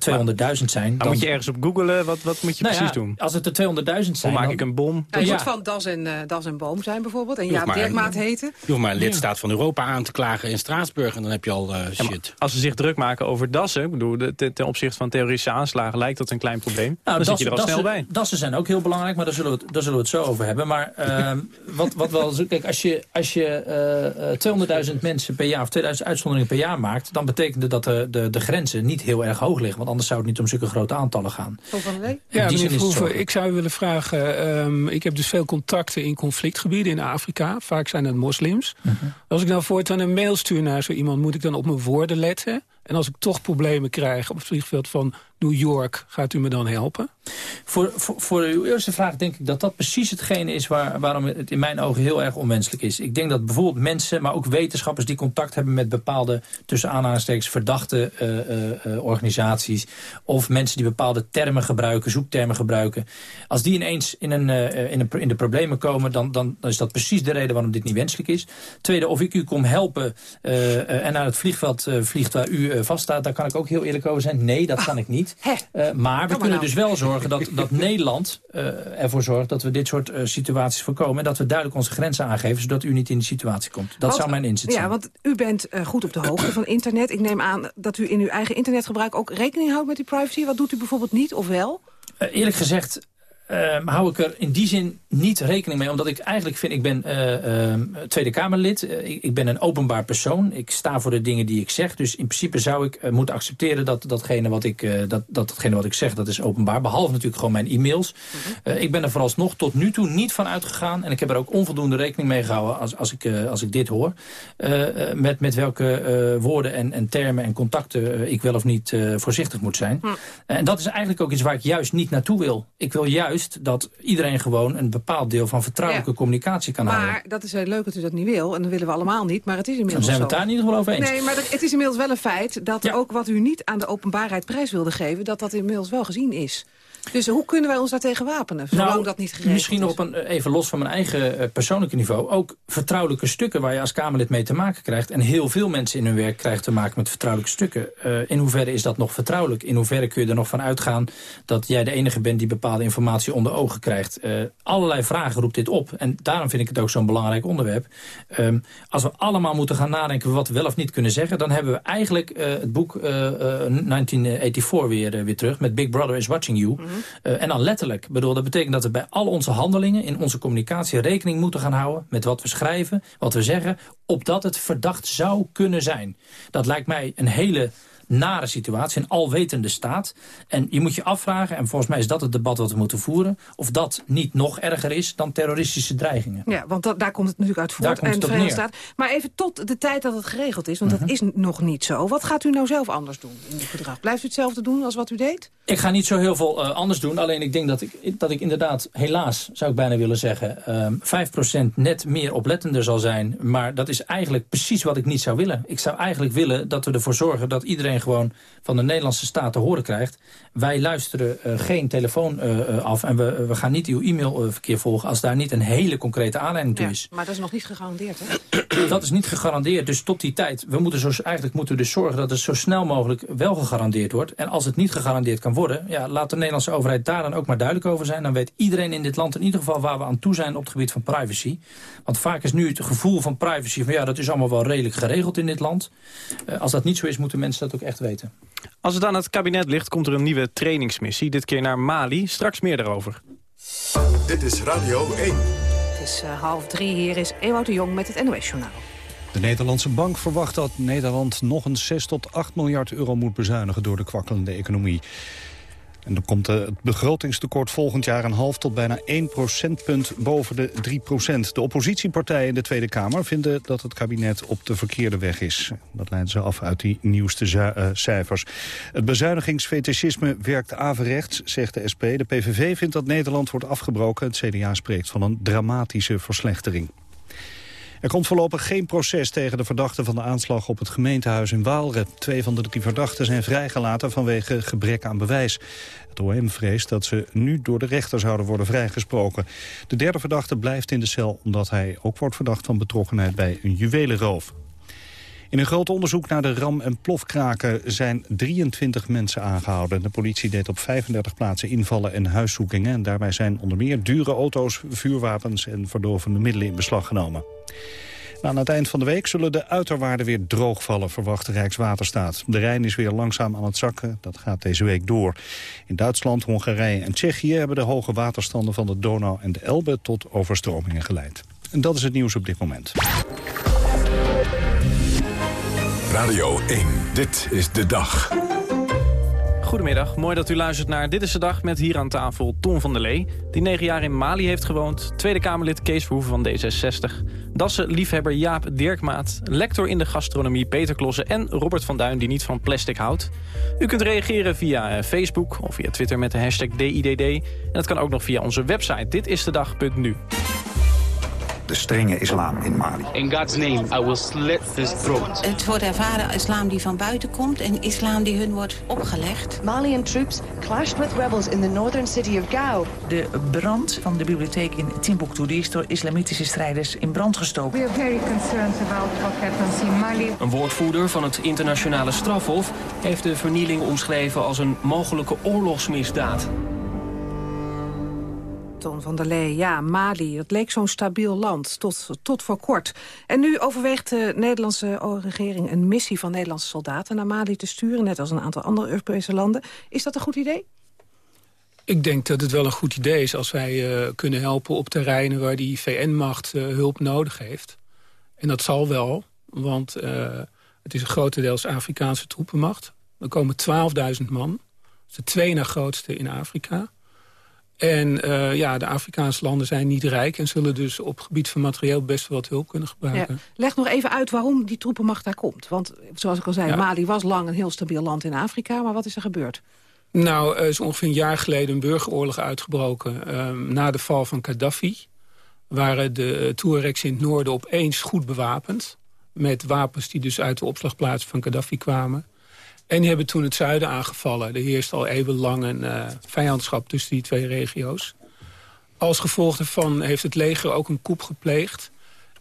200.000 zijn... Dan, moet je ergens op googlen, wat, wat moet je nou precies ja, doen? Als het er 200.000 zijn... Hoe maak dan, ik een bom? Je moet van das en, das en boom zijn bijvoorbeeld. En ja, Dirkmaat heten. Je hoeft maar een lidstaat van Europa aan te klagen in Straatsburg... en dan heb je al shit. Ja, als ze zich druk maken over dassen... Ik bedoel, ten, ten opzichte van terroristische aanslagen... lijkt dat een klein probleem. Nou, dan zit je er al dassen, snel bij. Dassen zijn ook heel belangrijk, maar daar zullen we het, daar zullen we het zo over hebben. Maar uh, (laughs) wat, wat wel... Kijk, als je, als je uh, 200.000 mensen per jaar... of 2000 uitzonderingen per jaar maakt... dan betekent dat de, de, de grenzen niet heel erg hoog liggen. Want anders zou het niet om zulke grote aantallen gaan. Ja, meneer Verhoeven, ik zou u willen vragen... Um, ik heb dus veel contacten in conflictgebieden in Afrika. Vaak zijn het moslims. Uh -huh. Als ik nou voortaan een mail stuur naar zo iemand... moet ik dan op mijn woorden letten? En als ik toch problemen krijg op het vliegveld van New York, gaat u me dan helpen? Voor, voor, voor uw eerste vraag denk ik dat dat precies hetgene is... Waar, waarom het in mijn ogen heel erg onmenselijk is. Ik denk dat bijvoorbeeld mensen, maar ook wetenschappers... die contact hebben met bepaalde, tussen aanhalingstekens... verdachte uh, uh, organisaties... of mensen die bepaalde termen gebruiken, zoektermen gebruiken... als die ineens in, een, uh, in, een, in de problemen komen... Dan, dan, dan is dat precies de reden waarom dit niet wenselijk is. Tweede, of ik u kom helpen en naar het vliegveld vliegt waar u vaststaat... daar kan ik ook heel eerlijk over zijn. Nee, dat kan ik niet. Maar we kunnen nou. dus wel zorgen dat, dat (laughs) Nederland uh, ervoor zorgt... dat we dit soort uh, situaties voorkomen. En dat we duidelijk onze grenzen aangeven... zodat u niet in die situatie komt. Dat want, zou mijn inzet zijn. Ja, want u bent goed op de hoogte van internet. Ik neem aan dat u in uw eigen internetgebruik ook rekening houdt met die privacy. Wat doet u bijvoorbeeld niet of wel? eerlijk gezegd uh, hou ik er in die zin niet rekening mee. Omdat ik eigenlijk vind, ik ben uh, uh, Tweede Kamerlid. Ik, ik, ben een openbaar persoon. Ik sta voor de dingen die ik zeg. Dus in principe zou ik moeten accepteren dat, datgene wat ik, dat, datgene wat ik zeg, dat is openbaar. Behalve natuurlijk gewoon mijn e-mails. -huh. ik ben er vooralsnog tot nu toe niet van uitgegaan. En ik heb er ook onvoldoende rekening mee gehouden als, als, ik, als ik dit hoor. met, met welke woorden en, en termen en contacten ik wel of niet voorzichtig moet zijn. -huh. En dat is eigenlijk ook iets waar ik juist niet naartoe wil. Ik wil juist dat iedereen gewoon een bepaald deel van vertrouwelijke ja. communicatie kan maar, houden. Maar dat is heel leuk dat u dat niet wil. En dat willen we allemaal niet. Maar het is inmiddels Dan zijn we het daar in ieder over eens. Nee, maar het is inmiddels wel een feit dat ja. ook wat u niet aan de openbaarheid prijs wilde geven... dat dat inmiddels wel gezien is. Dus hoe kunnen wij ons daartegen wapenen, zolang nou, dat niet geregeld Misschien is? op een, even los van mijn eigen uh, persoonlijke niveau... ook vertrouwelijke stukken waar je als Kamerlid mee te maken krijgt... en heel veel mensen in hun werk krijgen te maken met vertrouwelijke stukken. Uh, in hoeverre is dat nog vertrouwelijk? In hoeverre kun je er nog van uitgaan dat jij de enige bent... die bepaalde informatie onder ogen krijgt? Uh, allerlei vragen roept dit op. En daarom vind ik het ook zo'n belangrijk onderwerp. Um, als we allemaal moeten gaan nadenken wat we wel of niet kunnen zeggen... dan hebben we eigenlijk het boek 1984 weer, weer terug... met Big Brother is Watching You... Mm -hmm. Uh, en dan letterlijk. Bedoel, dat betekent dat we bij al onze handelingen... in onze communicatie rekening moeten gaan houden... met wat we schrijven, wat we zeggen... opdat het verdacht zou kunnen zijn. Dat lijkt mij een hele nare situatie, een alwetende staat. En je moet je afvragen, en volgens mij is dat het debat wat we moeten voeren... of dat niet nog erger is dan terroristische dreigingen. Ja, want daar komt het natuurlijk uit voort. en Verenigde Staten. Maar even tot de tijd dat het geregeld is, want dat mhm. is nog niet zo. Wat gaat u nou zelf anders doen in het gedrag? Blijft u hetzelfde doen als wat u deed? Ik ga niet zo heel veel uh, anders doen. Alleen ik denk dat ik, dat ik inderdaad, helaas zou ik bijna willen zeggen... Uh, ehm, 5% net meer oplettender zal zijn. Maar dat is eigenlijk precies wat ik niet zou willen. Ik zou eigenlijk willen dat we ervoor zorgen dat iedereen gewoon van de Nederlandse staat te horen krijgt. Wij luisteren uh, geen telefoon uh, af en we, we gaan niet uw e-mailverkeer volgen... als daar niet een hele concrete aanleiding toe is. maar dat is nog niet gegarandeerd, hè? (clears throat) dat is niet gegarandeerd. Dus tot die tijd, we moeten zo, eigenlijk moeten we dus zorgen... dat het zo snel mogelijk wel gegarandeerd wordt. En als het niet gegarandeerd kan worden... Ja, laat de Nederlandse overheid daar dan ook maar duidelijk over zijn. Dan weet iedereen in dit land in ieder geval waar we aan toe zijn... op het gebied van privacy. Want vaak is nu het gevoel van privacy... van ja, dat is allemaal wel redelijk geregeld in dit land. Uh, als dat niet zo is, moeten mensen dat ook echt weten. Als het aan het kabinet ligt, komt er een nieuwe trainingsmissie. Dit keer naar Mali. Straks meer daarover. Dit is Radio 1. Het is uh, half drie. Hier is Ewout de Jong met het NOS-journaal. De Nederlandse bank verwacht dat Nederland nog een 6 tot 8 miljard euro moet bezuinigen door de kwakkelende economie. En dan komt het begrotingstekort volgend jaar een half tot bijna 1 procentpunt boven de 3 procent. De oppositiepartijen in de Tweede Kamer vinden dat het kabinet op de verkeerde weg is. Dat leiden ze af uit die nieuwste uh, cijfers. Het bezuinigingsfetischisme werkt averechts, zegt de SP. De PVV vindt dat Nederland wordt afgebroken. Het CDA spreekt van een dramatische verslechtering. Er komt voorlopig geen proces tegen de verdachten van de aanslag op het gemeentehuis in Waalre. Twee van de drie verdachten zijn vrijgelaten vanwege gebrek aan bewijs. Het OM vreest dat ze nu door de rechter zouden worden vrijgesproken. De derde verdachte blijft in de cel omdat hij ook wordt verdacht van betrokkenheid bij een juwelenroof. In een groot onderzoek naar de ram- en plofkraken zijn 23 mensen aangehouden. De politie deed op 35 plaatsen invallen en huiszoekingen. En daarbij zijn onder meer dure auto's, vuurwapens en verdovende middelen in beslag genomen. aan het eind van de week zullen de uiterwaarden weer droogvallen, verwacht de Rijkswaterstaat. De Rijn is weer langzaam aan het zakken, dat gaat deze week door. In Duitsland, Hongarije en Tsjechië hebben de hoge waterstanden van de Donau en de Elbe tot overstromingen geleid. En dat is het nieuws op dit moment. Radio 1, dit is de dag. Goedemiddag, mooi dat u luistert naar Dit is de Dag met hier aan tafel Ton van der Lee... die negen jaar in Mali heeft gewoond, Tweede Kamerlid Kees Verhoeven van D66... Dassen-liefhebber Jaap Dirkmaat, lector in de gastronomie Peter Klossen... en Robert van Duin die niet van plastic houdt. U kunt reageren via eh, Facebook of via Twitter met de hashtag DIDD... en dat kan ook nog via onze website ditistedag.nu de strenge islam in Mali. In God's name, I will slit this throat. Het wordt ervaren islam die van buiten komt en islam die hun wordt opgelegd. Malian troops clashed with rebels in the northern city of Gao. De brand van de bibliotheek in Timbuktu die is door islamitische strijders in brand gestoken. We are very concerned about what happens in Mali. Een woordvoerder van het internationale strafhof heeft de vernieling omschreven als een mogelijke oorlogsmisdaad. Van der Lee, ja, Mali, dat leek zo'n stabiel land, tot, tot voor kort. En nu overweegt de Nederlandse regering een missie van Nederlandse soldaten naar Mali te sturen, net als een aantal andere Europese landen. Is dat een goed idee? Ik denk dat het wel een goed idee is als wij uh, kunnen helpen op terreinen waar die VN-macht uh, hulp nodig heeft. En dat zal wel, want uh, het is een grotendeels Afrikaanse troepenmacht. Er komen 12.000 man. Dat de twee na grootste in Afrika. En uh, ja, de Afrikaanse landen zijn niet rijk... en zullen dus op gebied van materieel best wel wat hulp kunnen gebruiken. Ja. Leg nog even uit waarom die troepenmacht daar komt. Want zoals ik al zei, Mali was lang een heel stabiel land in Afrika... maar wat is er gebeurd? Nou, er is ongeveer een jaar geleden een burgeroorlog uitgebroken... Uh, na de val van Gaddafi. Waren de Tuaregs in het noorden opeens goed bewapend... met wapens die dus uit de opslagplaats van Gaddafi kwamen... En die hebben toen het zuiden aangevallen. Er heerst al eeuwenlang een uh, vijandschap tussen die twee regio's. Als gevolg daarvan heeft het leger ook een coup gepleegd.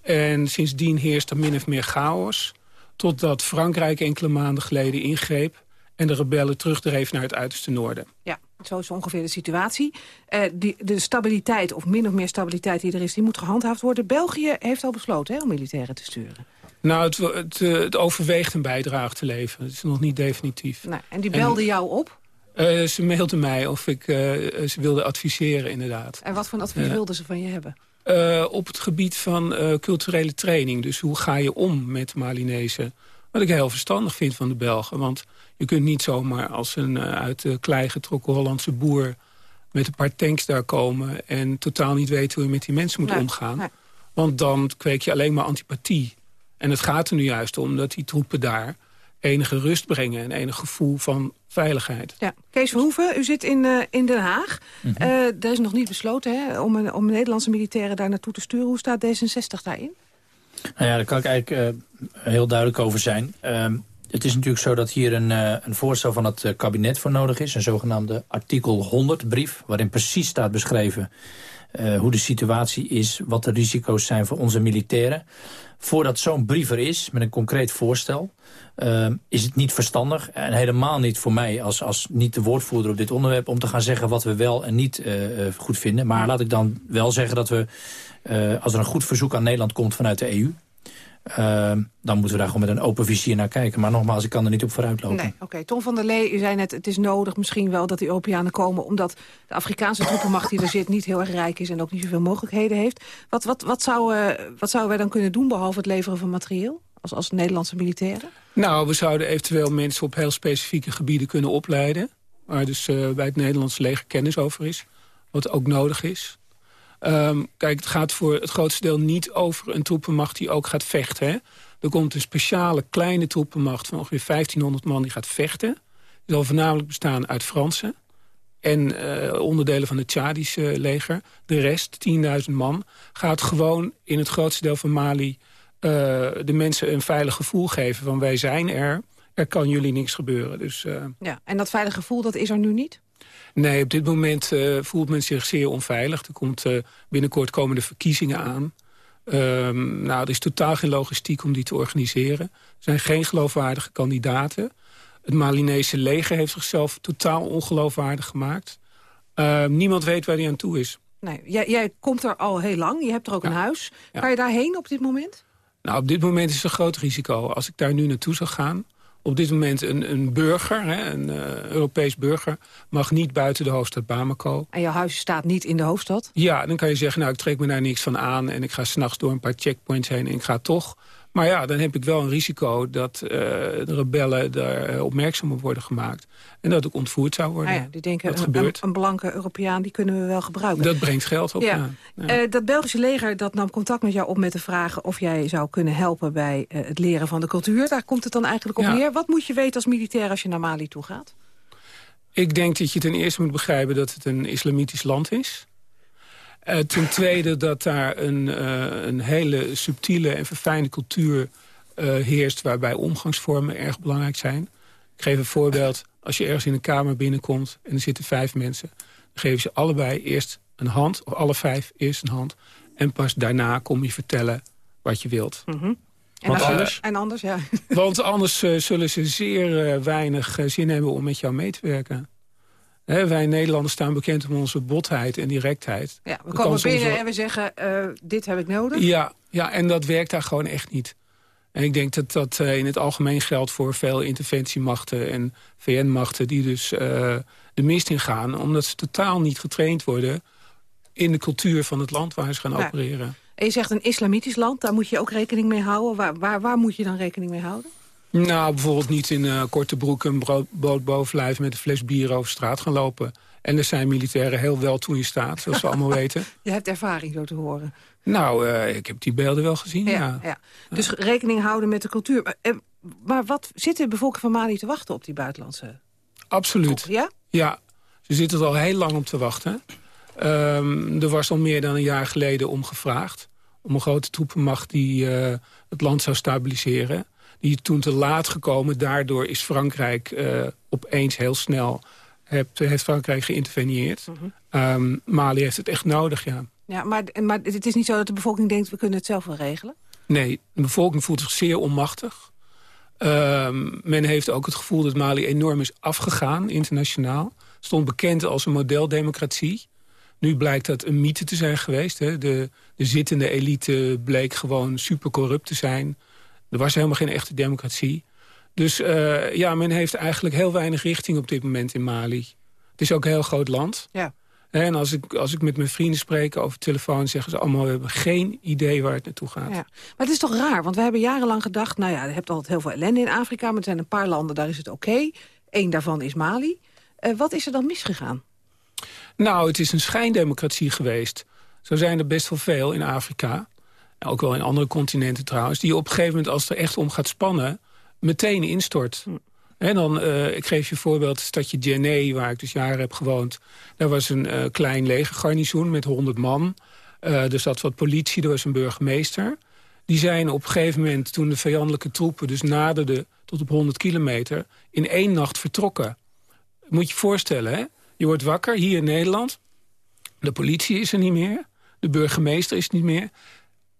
En sindsdien heerst er min of meer chaos. Totdat Frankrijk enkele maanden geleden ingreep... en de rebellen terugdreef naar het uiterste noorden. Ja, zo is ongeveer de situatie. Uh, die, de stabiliteit, of min of meer stabiliteit die er is... die moet gehandhaafd worden. België heeft al besloten hè, om militairen te sturen. Nou, het, het, eh, het, overweegt een bijdrage te leveren. Het is nog niet definitief. Nou, en die belde jou op? Uh, ze mailde mij of ik uh, ze wilde adviseren, inderdaad. En wat voor advies wilden ze van je hebben? op het gebied van culturele training. Dus hoe ga je om met Malinezen Wat ik heel verstandig vind van de Belgen. Want je kunt niet zomaar als een uit de klei getrokken Hollandse boer... met een paar tanks daar komen... en totaal niet weten hoe je met die mensen moet omgaan. Want dan kweek je alleen maar antipathie. En het gaat er nu juist om dat die troepen daar enige rust brengen... en enig gevoel van veiligheid. Ja. Kees Verhoeven, u zit in, uh, in Den Haag. Mm -hmm. uh, er is nog niet besloten hè, om, een, om Nederlandse militairen daar naartoe te sturen. Hoe staat D66 daarin? Nou ja, daar kan ik eigenlijk uh, heel duidelijk over zijn. Ehm, het is natuurlijk zo dat hier een, een voorstel van het kabinet voor nodig is. Een zogenaamde artikel 100 brief, waarin precies staat beschreven... hoe de situatie is, wat de risico's zijn voor onze militairen voordat zo'n brief er is met een concreet voorstel... Uh, is het niet verstandig en helemaal niet voor mij als, als niet de woordvoerder op dit onderwerp... om te gaan zeggen wat we wel en niet uh, goed vinden. Maar laat ik dan wel zeggen dat we, uh, als er een goed verzoek aan Nederland komt vanuit de EU... Uh, dan moeten we daar gewoon met een open vizier naar kijken. Maar nogmaals, ik kan er niet op vooruit lopen. Nee, oké. Tom van der Lee, u zei net, het is nodig misschien wel dat die Europeanen komen... omdat de Afrikaanse troepenmacht die er zit niet heel erg rijk is... en ook niet zoveel mogelijkheden heeft. Wat, wat, wat, zou, uh, wat zouden wij dan kunnen doen behalve het leveren van materieel? Als, als Nederlandse militairen? Nou, we zouden eventueel mensen op heel specifieke gebieden kunnen opleiden. Waar dus uh, bij het Nederlandse leger kennis over is. Wat ook nodig is. Um, kijk, het gaat voor het grootste deel niet over een troepenmacht die ook gaat vechten. Hè? Er komt een speciale kleine troepenmacht van ongeveer 1500 man die gaat vechten. Die zal voornamelijk bestaan uit Fransen en uh, onderdelen van het Tjadische leger. De rest, 10.000 man, gaat gewoon in het grootste deel van Mali... Uh, de mensen een veilig gevoel geven van wij zijn er, er kan jullie niks gebeuren. Dus, uh... ja, en dat veilige gevoel, dat is er nu niet? Nee, op dit moment uh, voelt men zich zeer onveilig. Er komt uh, binnenkort komen de verkiezingen aan. Um, nou, er is totaal geen logistiek om die te organiseren. Er zijn geen geloofwaardige kandidaten. Het Malinese leger heeft zichzelf totaal ongeloofwaardig gemaakt. Uh, niemand weet waar hij aan toe is. Nee, jij, jij, komt er al heel lang, je hebt er ook ja. een huis. Ja. Ga je daarheen op dit moment? Nou, op dit moment is het een groot risico. Als ik daar nu naartoe zou gaan op dit moment een, een burger, hè, een uh, Europees burger... mag niet buiten de hoofdstad Bamako. En jouw huis staat niet in de hoofdstad? Ja, dan kan je zeggen, nou, ik trek me daar niks van aan... en ik ga s'nachts door een paar checkpoints heen en ik ga toch. Maar ja, dan heb ik wel een risico dat uh, de rebellen daar opmerkzaam op worden gemaakt. En dat ook ontvoerd zou worden. Ah ja, die denken, dat een, gebeurt. Een, een blanke Europeaan, die kunnen we wel gebruiken. Dat brengt geld op, ja. ja. Uh, dat Belgische leger dat nam contact met jou op met de vraag... of jij zou kunnen helpen bij uh, het leren van de cultuur. Daar komt het dan eigenlijk op ja. neer. Wat moet je weten als militair als je naar Mali toe gaat? Ik denk dat je ten eerste moet begrijpen dat het een islamitisch land is. Uh, ten tweede dat daar een, uh, een hele subtiele en verfijnde cultuur uh, heerst... waarbij omgangsvormen erg belangrijk zijn. Ik geef een voorbeeld. Als je ergens in een kamer binnenkomt en er zitten vijf mensen... dan geven ze allebei eerst een hand, of alle vijf eerst een hand... en pas daarna kom je vertellen wat je wilt. Mm -hmm. En, Want anders, en anders, ja. Want anders zullen ze zeer weinig zin hebben om met jou mee te werken. He, wij Nederlanders staan bekend om onze botheid en directheid. Ja, we komen binnen wel... en we zeggen, uh, dit heb ik nodig. Ja, ja, en dat werkt daar gewoon echt niet. En ik denk dat dat uh, in het algemeen geldt voor veel interventiemachten en VN-machten... die dus uh, de mist ingaan, omdat ze totaal niet getraind worden... in de cultuur van het land waar ze gaan opereren. En je zegt een islamitisch land, daar moet je ook rekening mee houden. Waar, waar, waar moet je dan rekening mee houden? Nou, bijvoorbeeld niet in uh, korte broek een boot boven met een fles bier over straat gaan lopen. En er zijn militairen heel wel toe in staat, zoals we (laughs) allemaal weten. Je hebt ervaring zo te horen. Nou, uh, ik heb die beelden wel gezien, ja. ja. ja. Dus rekening houden met de cultuur. Maar, uh, maar, wat zit de bevolking van Mali te wachten op die buitenlandse Absoluut. Ja? Ja, ze zitten er al heel lang op te wachten. Um, er was al meer dan een jaar geleden om gevraagd. Om een grote troepenmacht die het land zou stabiliseren die is toen te laat gekomen. Daardoor is Frankrijk uh, opeens heel snel... Heeft, heeft Frankrijk geïnterveneerd. Mm -hmm. um, Mali heeft het echt nodig, ja. Ja, maar, maar het is niet zo dat de bevolking denkt... we kunnen het zelf wel regelen? Nee, de bevolking voelt zich zeer onmachtig. Um, men heeft ook het gevoel dat Mali enorm is afgegaan, internationaal. Stond bekend als een modeldemocratie. Nu blijkt dat een mythe te zijn geweest. Hè. De, de zittende elite bleek gewoon super corrupt te zijn er was helemaal geen echte democratie. Dus uh, ja, men heeft eigenlijk heel weinig richting op dit moment in Mali. Het is ook een heel groot land. Ja. En als ik, als ik met mijn vrienden spreek over telefoon... zeggen ze allemaal, we hebben geen idee waar het naartoe gaat. Ja. Maar het is toch raar, want we hebben jarenlang gedacht... nou ja, je hebt altijd heel veel ellende in Afrika... maar er zijn een paar landen, daar is het oké. Eén daarvan is Mali. Uh, wat is er dan misgegaan? Nou, het is een schijndemocratie geweest. Zo zijn er best wel veel in Afrika. Ook wel in andere continenten trouwens. Die op een gegeven moment, als het er echt om gaat spannen... meteen instort. Hm. En dan, uh, ik geef je een voorbeeld, het stadje Djenné, waar ik dus jaren heb gewoond. Daar was een uh, klein legergarnizoen met 100 man. Uh, er zat wat politie, er was een burgemeester. Die zijn op een gegeven moment, toen de vijandelijke troepen dus naderden tot op 100 kilometer, in één nacht vertrokken. Moet je je voorstellen, hè? Je wordt wakker hier in Nederland. De politie is er niet meer. De burgemeester is niet meer.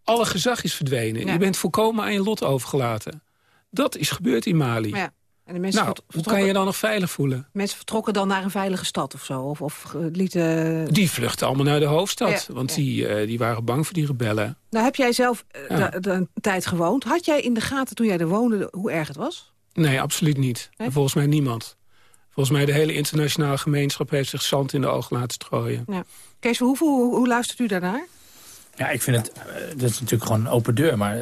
Alle gezag is verdwenen. Je bent volkomen aan je lot overgelaten. Dat is gebeurd in Mali. Ja. En de mensen nou, hoe kan je dan nog veilig voelen? Mensen vertrokken dan naar een veilige stad of zo? Of, of lieten... Die vluchten allemaal naar de hoofdstad. want Die, uh, die waren bang voor die rebellen. Nou heb jij zelf uh, een tijd gewoond. Had jij in de gaten toen jij er woonde hoe erg het was? Nee, absoluut niet. Volgens mij niemand. Volgens mij de hele internationale gemeenschap heeft zich zand in de ogen laten strooien. Ja. Kees, hoe, hoe, hoe luistert u daarnaar? Ja, ik vind het, eh, dat is natuurlijk gewoon een open deur. Maar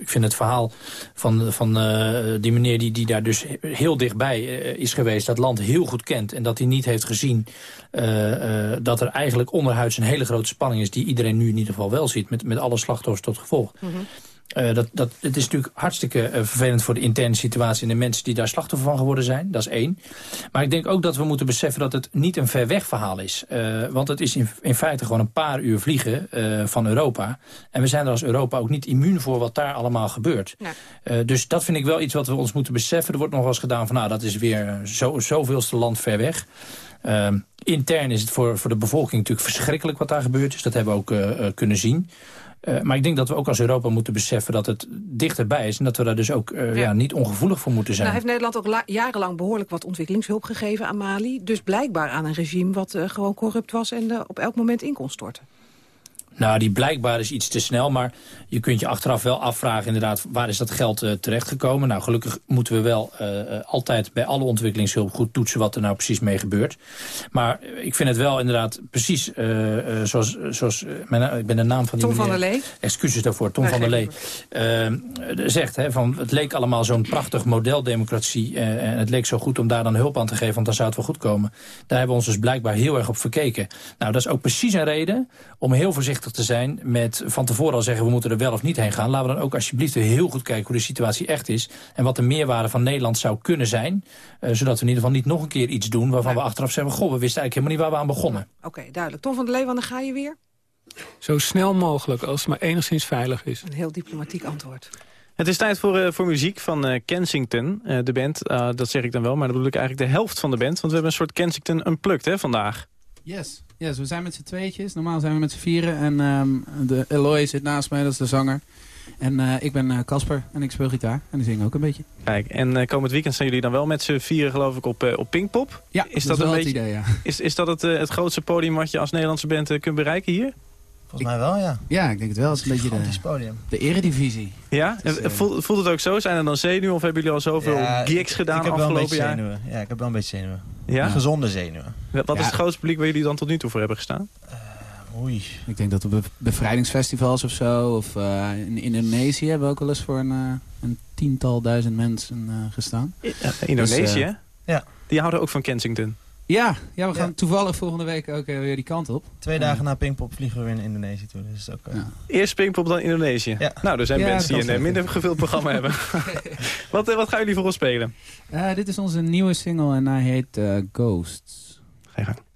ik vind het verhaal van, van uh, die meneer die, die daar dus heel dichtbij uh, is geweest... dat land heel goed kent en dat hij niet heeft gezien... Uh, dat er eigenlijk onderhuids een hele grote spanning is... die iedereen nu in ieder geval wel ziet, met, met alle slachtoffers tot gevolg. Mm uh, dat, dat, het is natuurlijk hartstikke uh, vervelend voor de interne situatie... en de mensen die daar slachtoffer van geworden zijn. Dat is één. Maar ik denk ook dat we moeten beseffen dat het niet een ver weg verhaal is. Uh, want het is in, in, feite gewoon een paar uur vliegen van Europa. En we zijn er als Europa ook niet immuun voor wat daar allemaal gebeurt. dus dat vind ik wel iets wat we ons moeten beseffen. Er wordt nog wel eens gedaan van nou, dat is weer zo, zoveelste land ver weg. Ehm, intern is het voor, voor de bevolking natuurlijk verschrikkelijk wat daar gebeurt. Dus dat hebben we ook kunnen zien. Uh, maar ik denk dat we ook als Europa moeten beseffen dat het dichterbij is... en dat we daar dus ook uh, ja. ja. niet ongevoelig voor moeten zijn. Nou heeft Nederland ook jarenlang behoorlijk wat ontwikkelingshulp gegeven aan Mali. Dus blijkbaar aan een regime wat uh, gewoon corrupt was... en op elk moment in kon storten. Nou, die blijkbaar is iets te snel, maar je kunt je achteraf wel afvragen inderdaad, waar is dat geld uh, terechtgekomen? Nou, gelukkig moeten we wel uh, altijd bij alle ontwikkelingshulp goed toetsen wat er nou precies mee gebeurt. Maar ik vind het wel inderdaad precies uh, zoals, zoals mijn, ik ben de naam van die Tom van der Lee. Excuses daarvoor, Tom van der Lee. zegt, hè, van, het leek allemaal zo'n prachtig model democratie en het leek zo goed om daar dan hulp aan te geven, want dan zou het wel goed komen. Daar hebben we ons dus blijkbaar heel erg op verkeken. Nou, dat is ook precies een reden om heel voorzichtig te zijn met van tevoren al zeggen... we moeten er wel of niet heen gaan. Laten we dan ook alsjeblieft heel goed kijken hoe de situatie echt is... en wat de meerwaarde van Nederland zou kunnen zijn. Uh, zodat we in ieder geval niet nog een keer iets doen... waarvan we achteraf zeggen, goh, we wisten eigenlijk helemaal niet waar we aan begonnen. Oké, duidelijk. Tom van der Lee, dan ga je weer? Zo snel mogelijk, als het maar enigszins veilig is. Een heel diplomatiek antwoord. Het is tijd voor, uh, voor muziek van uh, Kensington, uh, de band. dat zeg ik dan wel, maar dat bedoel ik eigenlijk de helft van de band. Want we hebben een soort Kensington Unplugged hè, vandaag. Yes. yes, we zijn met z'n tweetjes. Normaal zijn we met z'n vieren. En um, de Eloy zit naast mij, dat is de zanger. En uh, ik ben eh, Casper en ik speel gitaar. En ik zing ook een beetje. Kijk, en uh, komend weekend zijn jullie dan wel met z'n vieren geloof ik op, op Pinkpop? Ja, is dat, dat is een beetje, het idee, ja. Is, is dat het, het grootste podium wat je als Nederlandse band kunt bereiken hier? Volgens mij wel, ja. Ja, ik denk het wel. Het is een beetje de, podium. de eredivisie. Ja? voelt, voelt, het ook zo? Zijn er dan zenuwen of hebben jullie al zoveel ja, gigs gedaan ik, afgelopen jaar? Zenuwen. Ja, ik heb wel een beetje zenuwen. Ja? gezonde zenuwen. Wat is het grootste publiek waar jullie dan tot nu toe voor hebben gestaan? Uh, oei. Ik denk dat op bevrijdingsfestivals of zo, of uh, in Indonesië hebben we ook wel eens voor een, uh, een tiental duizend mensen gestaan. Indonesië? Dus, ja. Die houden ook van Kensington. Ja, ja we gaan toevallig volgende week ook weer die kant op. Twee dagen na Pinkpop vliegen we weer in Indonesië toe. Dus ook, ja. Eerst Pinkpop, dan Indonesië. Ja. Nou, er zijn mensen die een minder gevuld programma hebben. (laughs) wat, wat gaan jullie voor ons spelen? dit is onze nieuwe single en hij heet Ghosts. Ga je gang.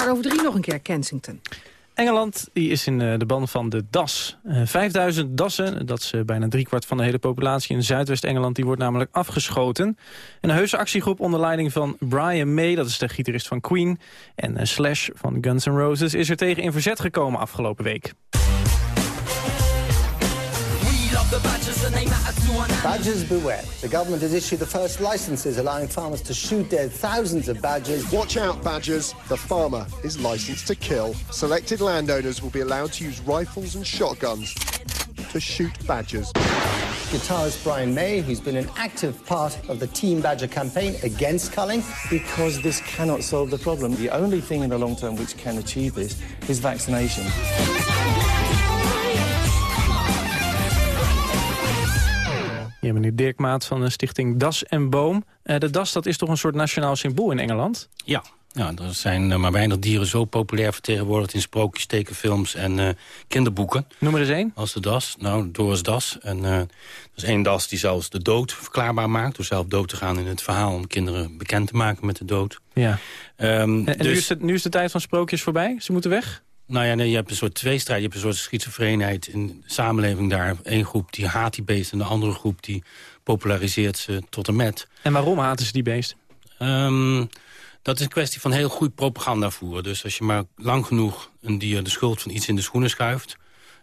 Over drie nog een keer Kensington. Engeland die is in eh, de ban van de DAS. 5000 eh, dassen, dat is uh, bijna driekwart van de hele populatie in Zuidwest-Engeland, die wordt namelijk afgeschoten. En een heuse actiegroep onder leiding van Brian May, dat is de gitarist van Queen, en Slash van Guns N' Roses, is er tegen in verzet gekomen afgelopen week. Badgers beware. The government has issued the first licenses allowing farmers to shoot dead thousands of badgers. Watch out, badgers. The farmer is licensed to kill. Selected landowners will be allowed to use rifles and shotguns to shoot badgers. Guitarist Brian May, who's been an active part of the Team Badger campaign against culling. Because this cannot solve the problem. The only thing in the long term which can achieve this is vaccination. Ja, meneer Dirk Maat van de stichting Das en Boom. Uh, de das dat is toch een soort nationaal symbool in Engeland? Ja, ja, er zijn uh, maar weinig dieren zo populair vertegenwoordigd... in sprookjes, tekenfilms en uh, kinderboeken. Noem er eens één. Als de das. Nou, Doris Das. En, er is één das die zelfs de dood verklaarbaar maakt... door zelf dood te gaan in het verhaal... om kinderen bekend te maken met de dood. Ja. Um, en, dus... nu, is het, nu is de tijd van sprookjes voorbij? Ze moeten weg? Nou ja, nee, je hebt een soort tweestrijd. Je hebt een soort schizofreenheid in de samenleving daar. Eén groep die haat die beesten en de andere groep die populariseert ze tot en met. En waarom haten ze die beesten? Um, dat is een kwestie van heel goed propaganda voeren. Dus als je maar lang genoeg een dier de schuld van iets in de schoenen schuift...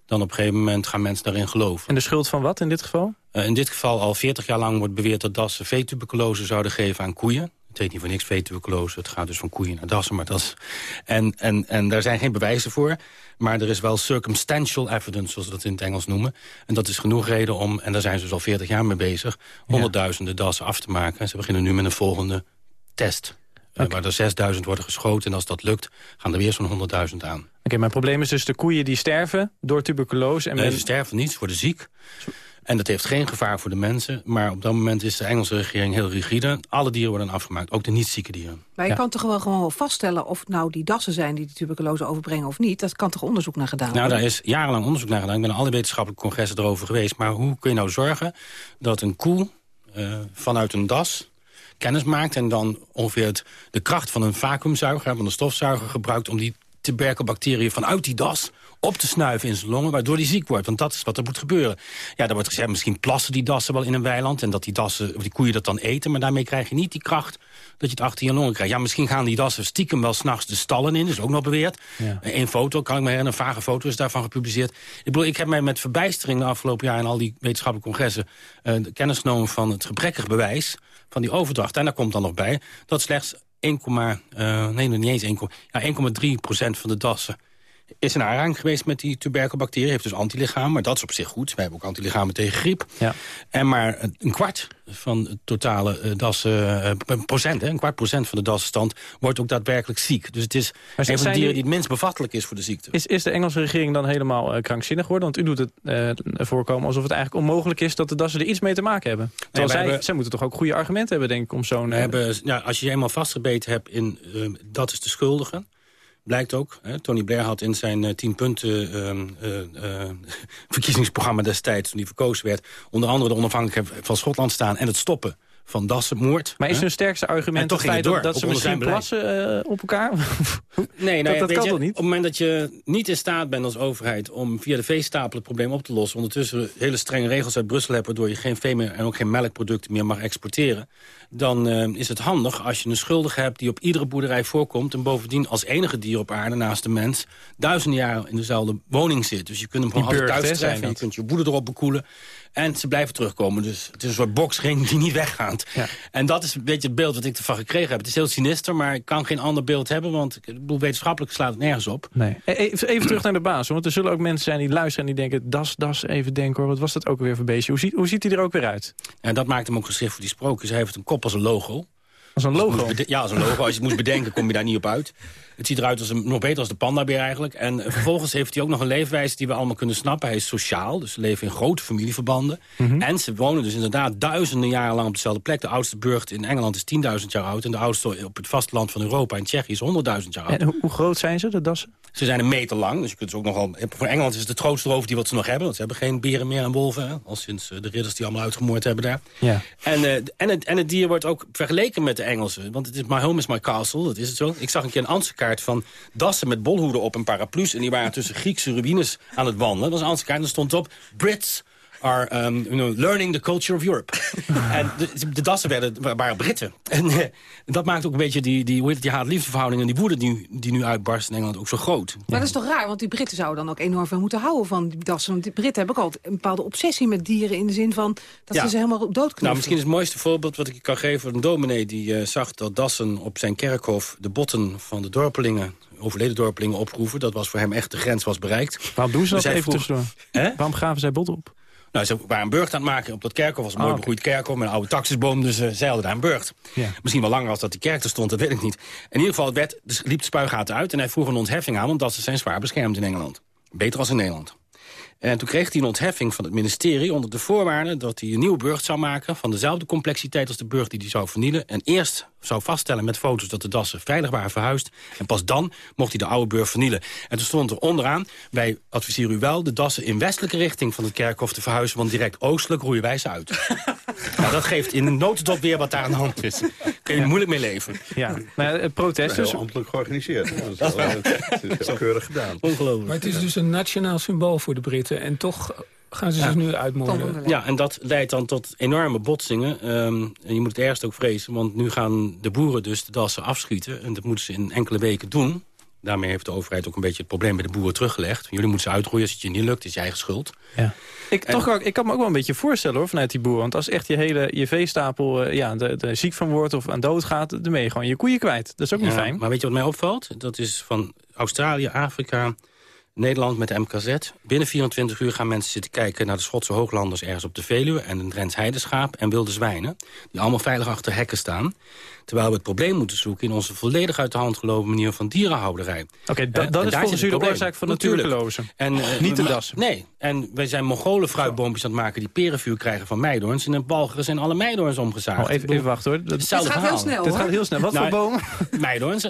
dan op een gegeven moment gaan mensen daarin geloven. En de schuld van wat in dit geval? Uh, in dit geval al 40 jaar lang wordt beweerd dat dassen veetuberculose zouden geven aan koeien. Heet niet voor niks veetuberculose. Het gaat dus van koeien naar dassen. Maar dat is... en, en, en daar zijn geen bewijzen voor. Maar er is wel circumstantial evidence, zoals ze dat in het Engels noemen. En dat is genoeg reden om, en daar zijn ze dus al 40 jaar mee bezig... honderdduizenden dassen af te maken. En ze beginnen nu met een volgende test. Waar er 6000 worden geschoten. En als dat lukt, gaan er weer zo'n 100.000 aan. Oké, mijn probleem is dus de koeien die sterven door tuberculose. En nee, ze sterven niet, ze worden ziek. En dat heeft geen gevaar voor de mensen. Maar op dat moment is de Engelse regering heel rigide. Alle dieren worden afgemaakt, ook de niet-zieke dieren. Maar je kan toch wel gewoon vaststellen of nou die dassen zijn... die de tuberculose overbrengen of niet? Dat kan toch onderzoek naar gedaan worden? Nou, daar is jarenlang onderzoek naar gedaan. Ik ben alle wetenschappelijke congressen erover geweest. Maar hoe kun je nou zorgen dat een koe uh, vanuit een das kennis maakt... en dan ongeveer het, de kracht van een vacuümzuiger, van een stofzuiger gebruikt... om die tuberkelbacteriën vanuit die das op te snuiven in zijn longen... waardoor hij ziek wordt, want dat is wat er moet gebeuren. Ja, daar wordt gezegd, misschien plassen die dassen wel in een weiland... en dat die, dassen, of die koeien dat dan eten, maar daarmee krijg je niet die kracht... dat je het achter je longen krijgt. Ja, misschien gaan die dassen stiekem wel s'nachts de stallen in, is ook nog beweerd. Ja. Eén foto, kan ik me herinneren, een vage foto is daarvan gepubliceerd. Ik bedoel, ik heb mij met verbijstering de afgelopen jaar... in al die wetenschappelijke congressen uh, kennis genomen van het gebrekkig bewijs... van die overdracht. En daar komt dan nog bij dat slechts 1, uh, nee, niet eens 1, ja, 1,3 procent van de dassen is in aanraking geweest met die tuberkelbacterie. Heeft dus antilichaam, maar dat is op zich goed. Wij hebben ook antilichamen tegen griep. Ja. En maar een kwart van het totale uh, das, uh, procent, hè, een kwart procent van de dassenstand wordt ook daadwerkelijk ziek. Dus het is een van de dieren die het minst bevattelijk is voor de ziekte. Is, is de Engelse regering dan helemaal uh, krankzinnig geworden? Want u doet het voorkomen alsof het eigenlijk onmogelijk is dat de dassen er iets mee te maken hebben. Terwijl nee, zij, hebben, zij moeten toch ook goede argumenten hebben, denk ik, om zo'n... Ja, als je je eenmaal vastgebeten hebt in dat is de schuldige Blijkt ook. Hè, Tony Blair had in zijn uh, tien punten uh, uh, (laughs) verkiezingsprogramma destijds... toen hij verkozen werd... onder andere de onafhankelijkheid van Schotland staan... en het stoppen van dassenmoord. Maar is hun sterkste argument het feit dat, dat ze misschien plassen uh, op elkaar? nee, nee dat, dat kan je, toch niet? Op het moment dat je niet in staat bent als overheid... om via de veestapel het probleem op te lossen... ondertussen hele strenge regels uit Brussel hebt... waardoor je geen vee meer en ook geen melkproducten meer mag exporteren... dan uh, is het handig als je een schuldige hebt die op iedere boerderij voorkomt... en bovendien als enige dier op aarde naast de mens... duizenden jaren in dezelfde woning zit. Dus je kunt hem gewoon altijd thuis treffen. Je kunt je boeder erop bekoelen. En ze blijven terugkomen. Dus het is een soort boksring die niet weggaat. Ja. En dat is een beetje het beeld wat ik ervan gekregen heb. Het is heel sinister, maar ik kan geen ander beeld hebben... want ik bedoel, wetenschappelijk slaat het nergens op. Nee. E, even, even terug naar de baas. Want er zullen ook mensen zijn die luisteren en die denken... das, das, even denken hoor, wat was dat ook weer voor beestje? Hoe ziet, hoe ziet hij er ook weer uit? En dat maakt hem ook geschikt voor die sprookjes. Hij heeft een kop als een logo. Als een logo? Ja, als een logo. Als je het moest bedenken, kom je daar niet op uit. Het ziet eruit als een, nog beter als de pandabeer eigenlijk. En vervolgens heeft hij ook nog een leefwijze die we allemaal kunnen snappen. Hij is sociaal, dus ze leven in grote familieverbanden. Mhm. En ze wonen dus inderdaad duizenden jaren lang op dezelfde plek. De oudste burcht in Engeland is 10.000 jaar oud. En de oudste op het vasteland van Europa in Tsjechië is 100.000 jaar oud. En hoe groot zijn ze, de dassen? Ze zijn een meter lang, dus je kunt ze ook nogal... Voor Engeland is het het grootste roofdier wat ze nog hebben. Want ze hebben geen beren meer en wolven. Hè, al sinds de ridders die allemaal uitgemoord hebben daar. Ja. En, uh, en, het, en het dier wordt ook vergeleken met de Engelsen. Want het is My Home is My Castle, dat is het zo. Ik zag een keer een Anse-kaart van dassen met bolhoeden op en paraplu's. En die waren tussen Griekse ruïnes aan het wandelen. Dat was een Anse-kaart en er stond op... Brits are um, you know, learning the culture of Europe. (laughs) en de, de, dassen werden, waren Britten. (laughs) En uh, dat maakt ook een beetje die, die, hoe heet het, die haat-liefdeverhouding... en die woede die, die nu uitbarst in Engeland ook zo groot. Maar dat is toch raar, want die Britten zouden dan ook enorm veel moeten houden van die dassen. Want die Britten hebben ook altijd een bepaalde obsessie met dieren... in de zin van dat ja. ze ze helemaal op dood Nou, misschien is het mooiste voorbeeld wat ik kan geven... een dominee die uh, zag dat dassen op zijn kerkhof... de botten van de dorpelingen overleden dorpelingen oproeven. Dat was voor hem echt, de grens was bereikt. Waarom doen ze dat dus even vroeg... tussendoor? Waarom gaven zij bot op? Nou, ze waren een burcht aan het maken op dat kerkhof. was een mooi oh, begroeid kerkhof met een oude taxisboom. Dus uh, zij hadden daar een burcht. Misschien wel langer als dat die kerk er stond, dat weet ik niet. In ieder geval, het werd, dus liep de spuigaten uit en hij vroeg een ontheffing aan... omdat ze zijn zwaar beschermd in Engeland. Beter als in Nederland. En toen kreeg hij een ontheffing van het ministerie onder de voorwaarde... dat hij een nieuwe burcht zou maken van dezelfde complexiteit als de burcht die hij zou vernielen. En eerst zou vaststellen met foto's dat de dassen veilig waren verhuisd. En pas dan mocht hij de oude burcht vernielen. En toen stond er onderaan, wij adviseren u wel... de dassen in westelijke richting van het kerkhof te verhuizen... want direct oostelijk roeien wij ze uit. (laughs) nou, dat geeft in een notendop weer wat daar aan de hand is. Kun je moeilijk mee leven. Ja, maar het protest is... Heel ambtelijk georganiseerd. Dat is, wel, (laughs) het is keurig gedaan. Ongelooflijk. Maar het is dus een nationaal symbool voor de Britten. En toch gaan ze zich nu uitmoorden. Ja, en dat leidt dan tot enorme botsingen. Um, en je moet het ergst ook vrezen, want nu gaan de boeren dus de dassen afschieten. En dat moeten ze in enkele weken doen. Daarmee heeft de overheid ook een beetje het probleem bij de boeren teruggelegd. Jullie moeten ze uitroeien, als het je niet lukt, is je eigen schuld. Ja. Ik, toch ook, ik kan me ook wel een beetje voorstellen hoor, vanuit die boer. Want als echt je hele je veestapel uh, ja, de, de ziek van wordt of aan dood gaat... dan ben je gewoon je koeien kwijt. Dat is ook niet fijn. Maar weet je wat mij opvalt? Dat is van Australië, Afrika, Nederland met de MKZ. Binnen 24 uur gaan mensen zitten kijken naar de Schotse hooglanders... ergens op de Veluwe en een Drents heideschaap en wilde zwijnen... die allemaal veilig achter hekken staan. Terwijl we het probleem moeten zoeken in onze volledig uit de hand gelopen manier van dierenhouderij. Oké, okay, dat is volgens u de oorzaak van tuberculose. En, uh, Niet de das. Nee, en wij zijn Mongolen fruitboompjes aan het maken die perenvuur krijgen van meidoorns. En in Balgeren zijn alle meidoorns omgezaagd. Oh, even, even wachten hoor. Dat, gaat heel snel Dit gaat heel snel. Wat nou, voor bomen? (laughs) Meidoorns.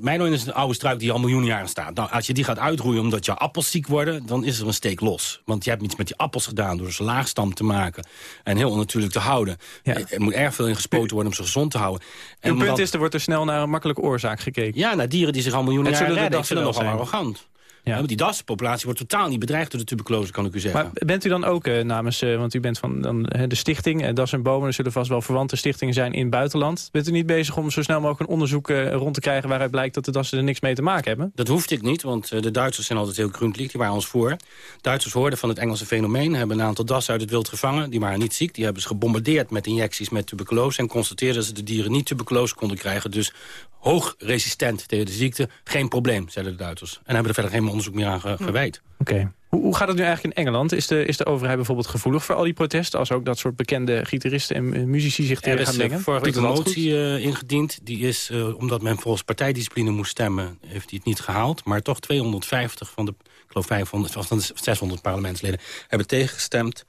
Meidoorn is een oude struik die al miljoenen jaren staat. Nou, als je die gaat uitroeien omdat je appels ziek worden, dan is er een steek los. Want je hebt iets met die appels gedaan door ze laagstam te maken. En heel onnatuurlijk te houden. Er moet erg veel in gespoten worden om ze gezond te houden. En punt is, er wordt er snel naar een makkelijke oorzaak gekeken. Ja, naar dieren die zich al miljoenen jaren redden. Dat nogal arrogant. Ja. die daspopulatie wordt totaal niet bedreigd door de tuberculose, kan ik u zeggen. Maar bent u dan ook uh, namens, uh, want u bent van dan, de stichting, uh, Das en Bomen, er zullen vast wel verwante stichtingen zijn in het buitenland. Bent u niet bezig om zo snel mogelijk een onderzoek rond te krijgen waaruit blijkt dat de dassen er niks mee te maken hebben? Dat hoefde ik niet, want de Duitsers zijn altijd heel grundlicht, die waren ons voor. Duitsers hoorden van het Engelse fenomeen, hebben een aantal dassen uit het wild gevangen, die waren niet ziek. Die hebben ze gebombardeerd met injecties met tuberculose en constateerden dat ze de dieren niet tuberculose konden krijgen. Dus hoog resistent tegen de ziekte, geen probleem, zeiden de Duitsers. En hebben er verder geen onderzoek meer aan gewijd. Oké. Hoe, hoe, gaat het nu eigenlijk in Engeland? Is de, is de overheid bijvoorbeeld gevoelig voor al die protesten... als ook dat soort bekende gitaristen en muzici zich tegen gaan mengen? Er is vorige week een motie uh, ingediend. Die is, uh, omdat men volgens partijdiscipline moest stemmen... heeft hij het niet gehaald. Maar toch 250 van de, ik geloof 500, van de 600 parlementsleden hebben tegengestemd.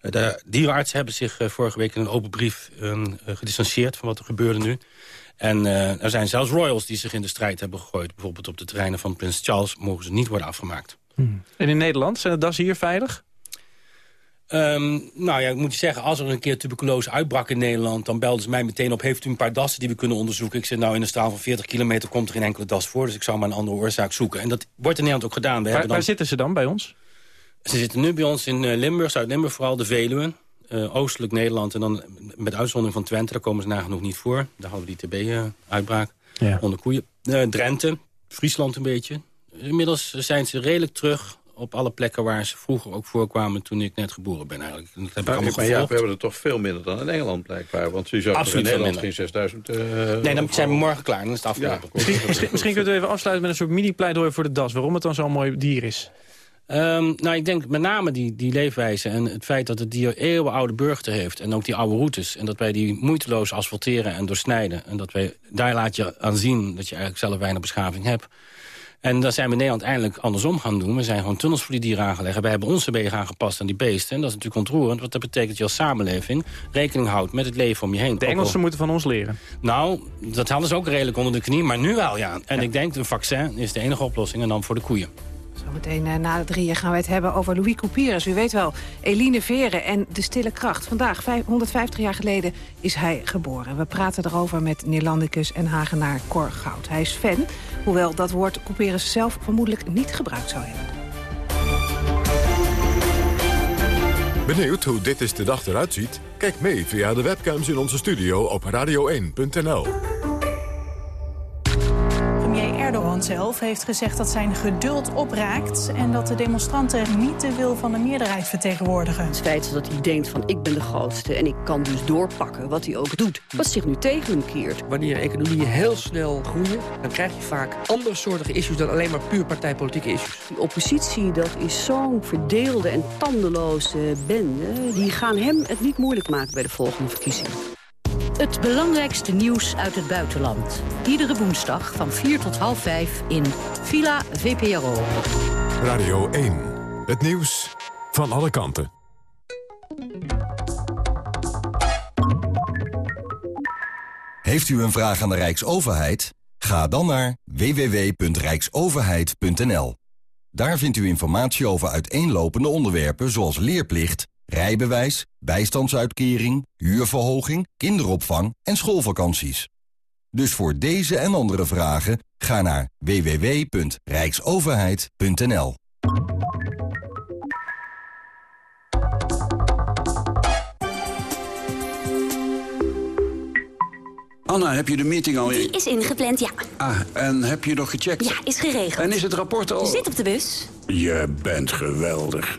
Uh, de dierenartsen hebben zich vorige week in een open brief gedistanceerd... van wat er gebeurde nu. En uh, er zijn zelfs royals die zich in de strijd hebben gegooid. Bijvoorbeeld op de terreinen van Prins Charles mogen ze niet worden afgemaakt. Hmm. En in Nederland, zijn de das hier veilig? Um, nou ja, ik moet je zeggen, als er een keer tuberculose uitbrak in Nederland... dan belden ze mij meteen op, heeft u een paar dassen die we kunnen onderzoeken? Ik zeg, nou, in een straal van 40 kilometer komt er geen enkele das voor... dus ik zou maar een andere oorzaak zoeken. En dat wordt in Nederland ook gedaan. We waar, dan... waar zitten ze dan bij ons? Ze zitten nu bij ons in uh, Limburg, Zuid-Limburg, vooral de Veluwe. Uh, oostelijk Nederland en dan met uitzondering van Twente... daar komen ze nagenoeg niet voor. Daar hadden we die TB-uitbraak ja. onder koeien. Uh, Drenthe, Friesland een beetje. Inmiddels zijn ze redelijk terug op alle plekken waar ze vroeger ook voorkwamen toen ik net geboren ben eigenlijk. Dat heb maar, ik maar ja, we hebben er toch veel minder dan in Engeland blijkbaar. Want u zou in Nederland geen 6000... Uh, nee, dan zijn we morgen klaar, dan is het afgelopen. Ja. Misschien, misschien, misschien kunt u even afsluiten met een soort mini-pleidooi voor de das. Waarom het dan zo'n mooi dier is. Um, nou, ik denk met name die, die leefwijze en het feit dat het dier eeuwenoude burgte heeft... en ook die oude routes. En dat wij die moeiteloos asfalteren en doorsnijden. En dat wij, daar laat je aan zien dat je eigenlijk zelf weinig beschaving hebt. En daar zijn we in Nederland eindelijk andersom gaan doen. We zijn gewoon tunnels voor die dieren aangelegd. Wij hebben onze wegen aangepast aan die beesten. En dat is natuurlijk ontroerend, want dat betekent dat je als samenleving... rekening houdt met het leven om je heen. De Engelsen moeten van ons leren. Nou, dat hadden ze ook redelijk onder de knie, maar nu wel, ja. En ik denk, een vaccin is de enige oplossing en dan voor de koeien. Zometeen uh, na de drieën gaan we het hebben over Louis Couperus. U weet wel, Eline Veren en de stille kracht. Vandaag, 150 jaar geleden, is hij geboren. We praten erover met Neerlandicus en Hagenaar Cor Goud. Hij is fan, hoewel dat woord Couperus zelf vermoedelijk niet gebruikt zou hebben. Benieuwd hoe dit is de dag eruit ziet? Kijk mee via de webcams in onze studio op radio1.nl. Erdogan zelf heeft gezegd dat zijn geduld opraakt... en dat de demonstranten niet de wil van de meerderheid vertegenwoordigen. Het feit dat hij denkt van ik ben de grootste en ik kan dus doorpakken wat hij ook doet... wat zich nu tegen hem keert. Wanneer economieën heel snel groeien... dan krijg je vaak andersoortige issues dan alleen maar puur partijpolitieke issues. Die oppositie, dat is zo'n verdeelde en tandeloze bende... die gaan hem het niet moeilijk maken bij de volgende verkiezingen. Het belangrijkste nieuws uit het buitenland. Iedere woensdag van 4 tot half 5 in Villa VPRO. Radio 1. Het nieuws van alle kanten. Heeft u een vraag aan de Rijksoverheid? Ga dan naar www.rijksoverheid.nl. Daar vindt u informatie over uiteenlopende onderwerpen zoals leerplicht rijbewijs, bijstandsuitkering, huurverhoging, kinderopvang en schoolvakanties. Dus voor deze en andere vragen ga naar www.rijksoverheid.nl. Anna, heb je de meeting al... Die is ingepland, ja. Ah, en heb je nog gecheckt? Ja, is geregeld. En is het rapport al... Zit op de bus. Je bent geweldig.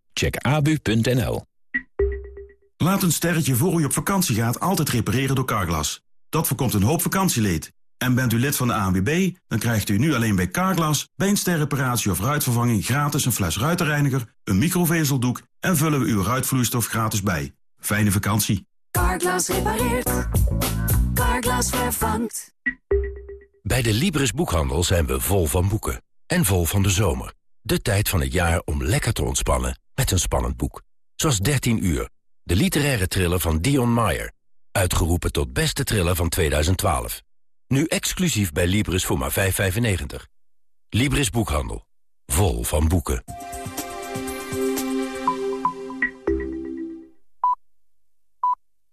Check abu.nl. Laat een sterretje voor u op vakantie gaat altijd repareren door Carglass. Dat voorkomt een hoop vakantieleed. En bent u lid van de ANWB, dan krijgt u nu alleen bij Carglass... bij een sterreparatie of ruitvervanging gratis een fles ruitenreiniger... een microvezeldoek en vullen we uw ruitvloeistof gratis bij. Fijne vakantie. Carglass repareert. Carglass vervangt. Bij de Libris Boekhandel zijn we vol van boeken. En vol van de zomer. De tijd van het jaar om lekker te ontspannen met een spannend boek. Zoals 13 uur, de literaire thriller van Dion Meyer. Uitgeroepen tot beste thriller van 2012. Nu exclusief bij Libris voor maar 5,95. Libris Boekhandel. Vol van boeken.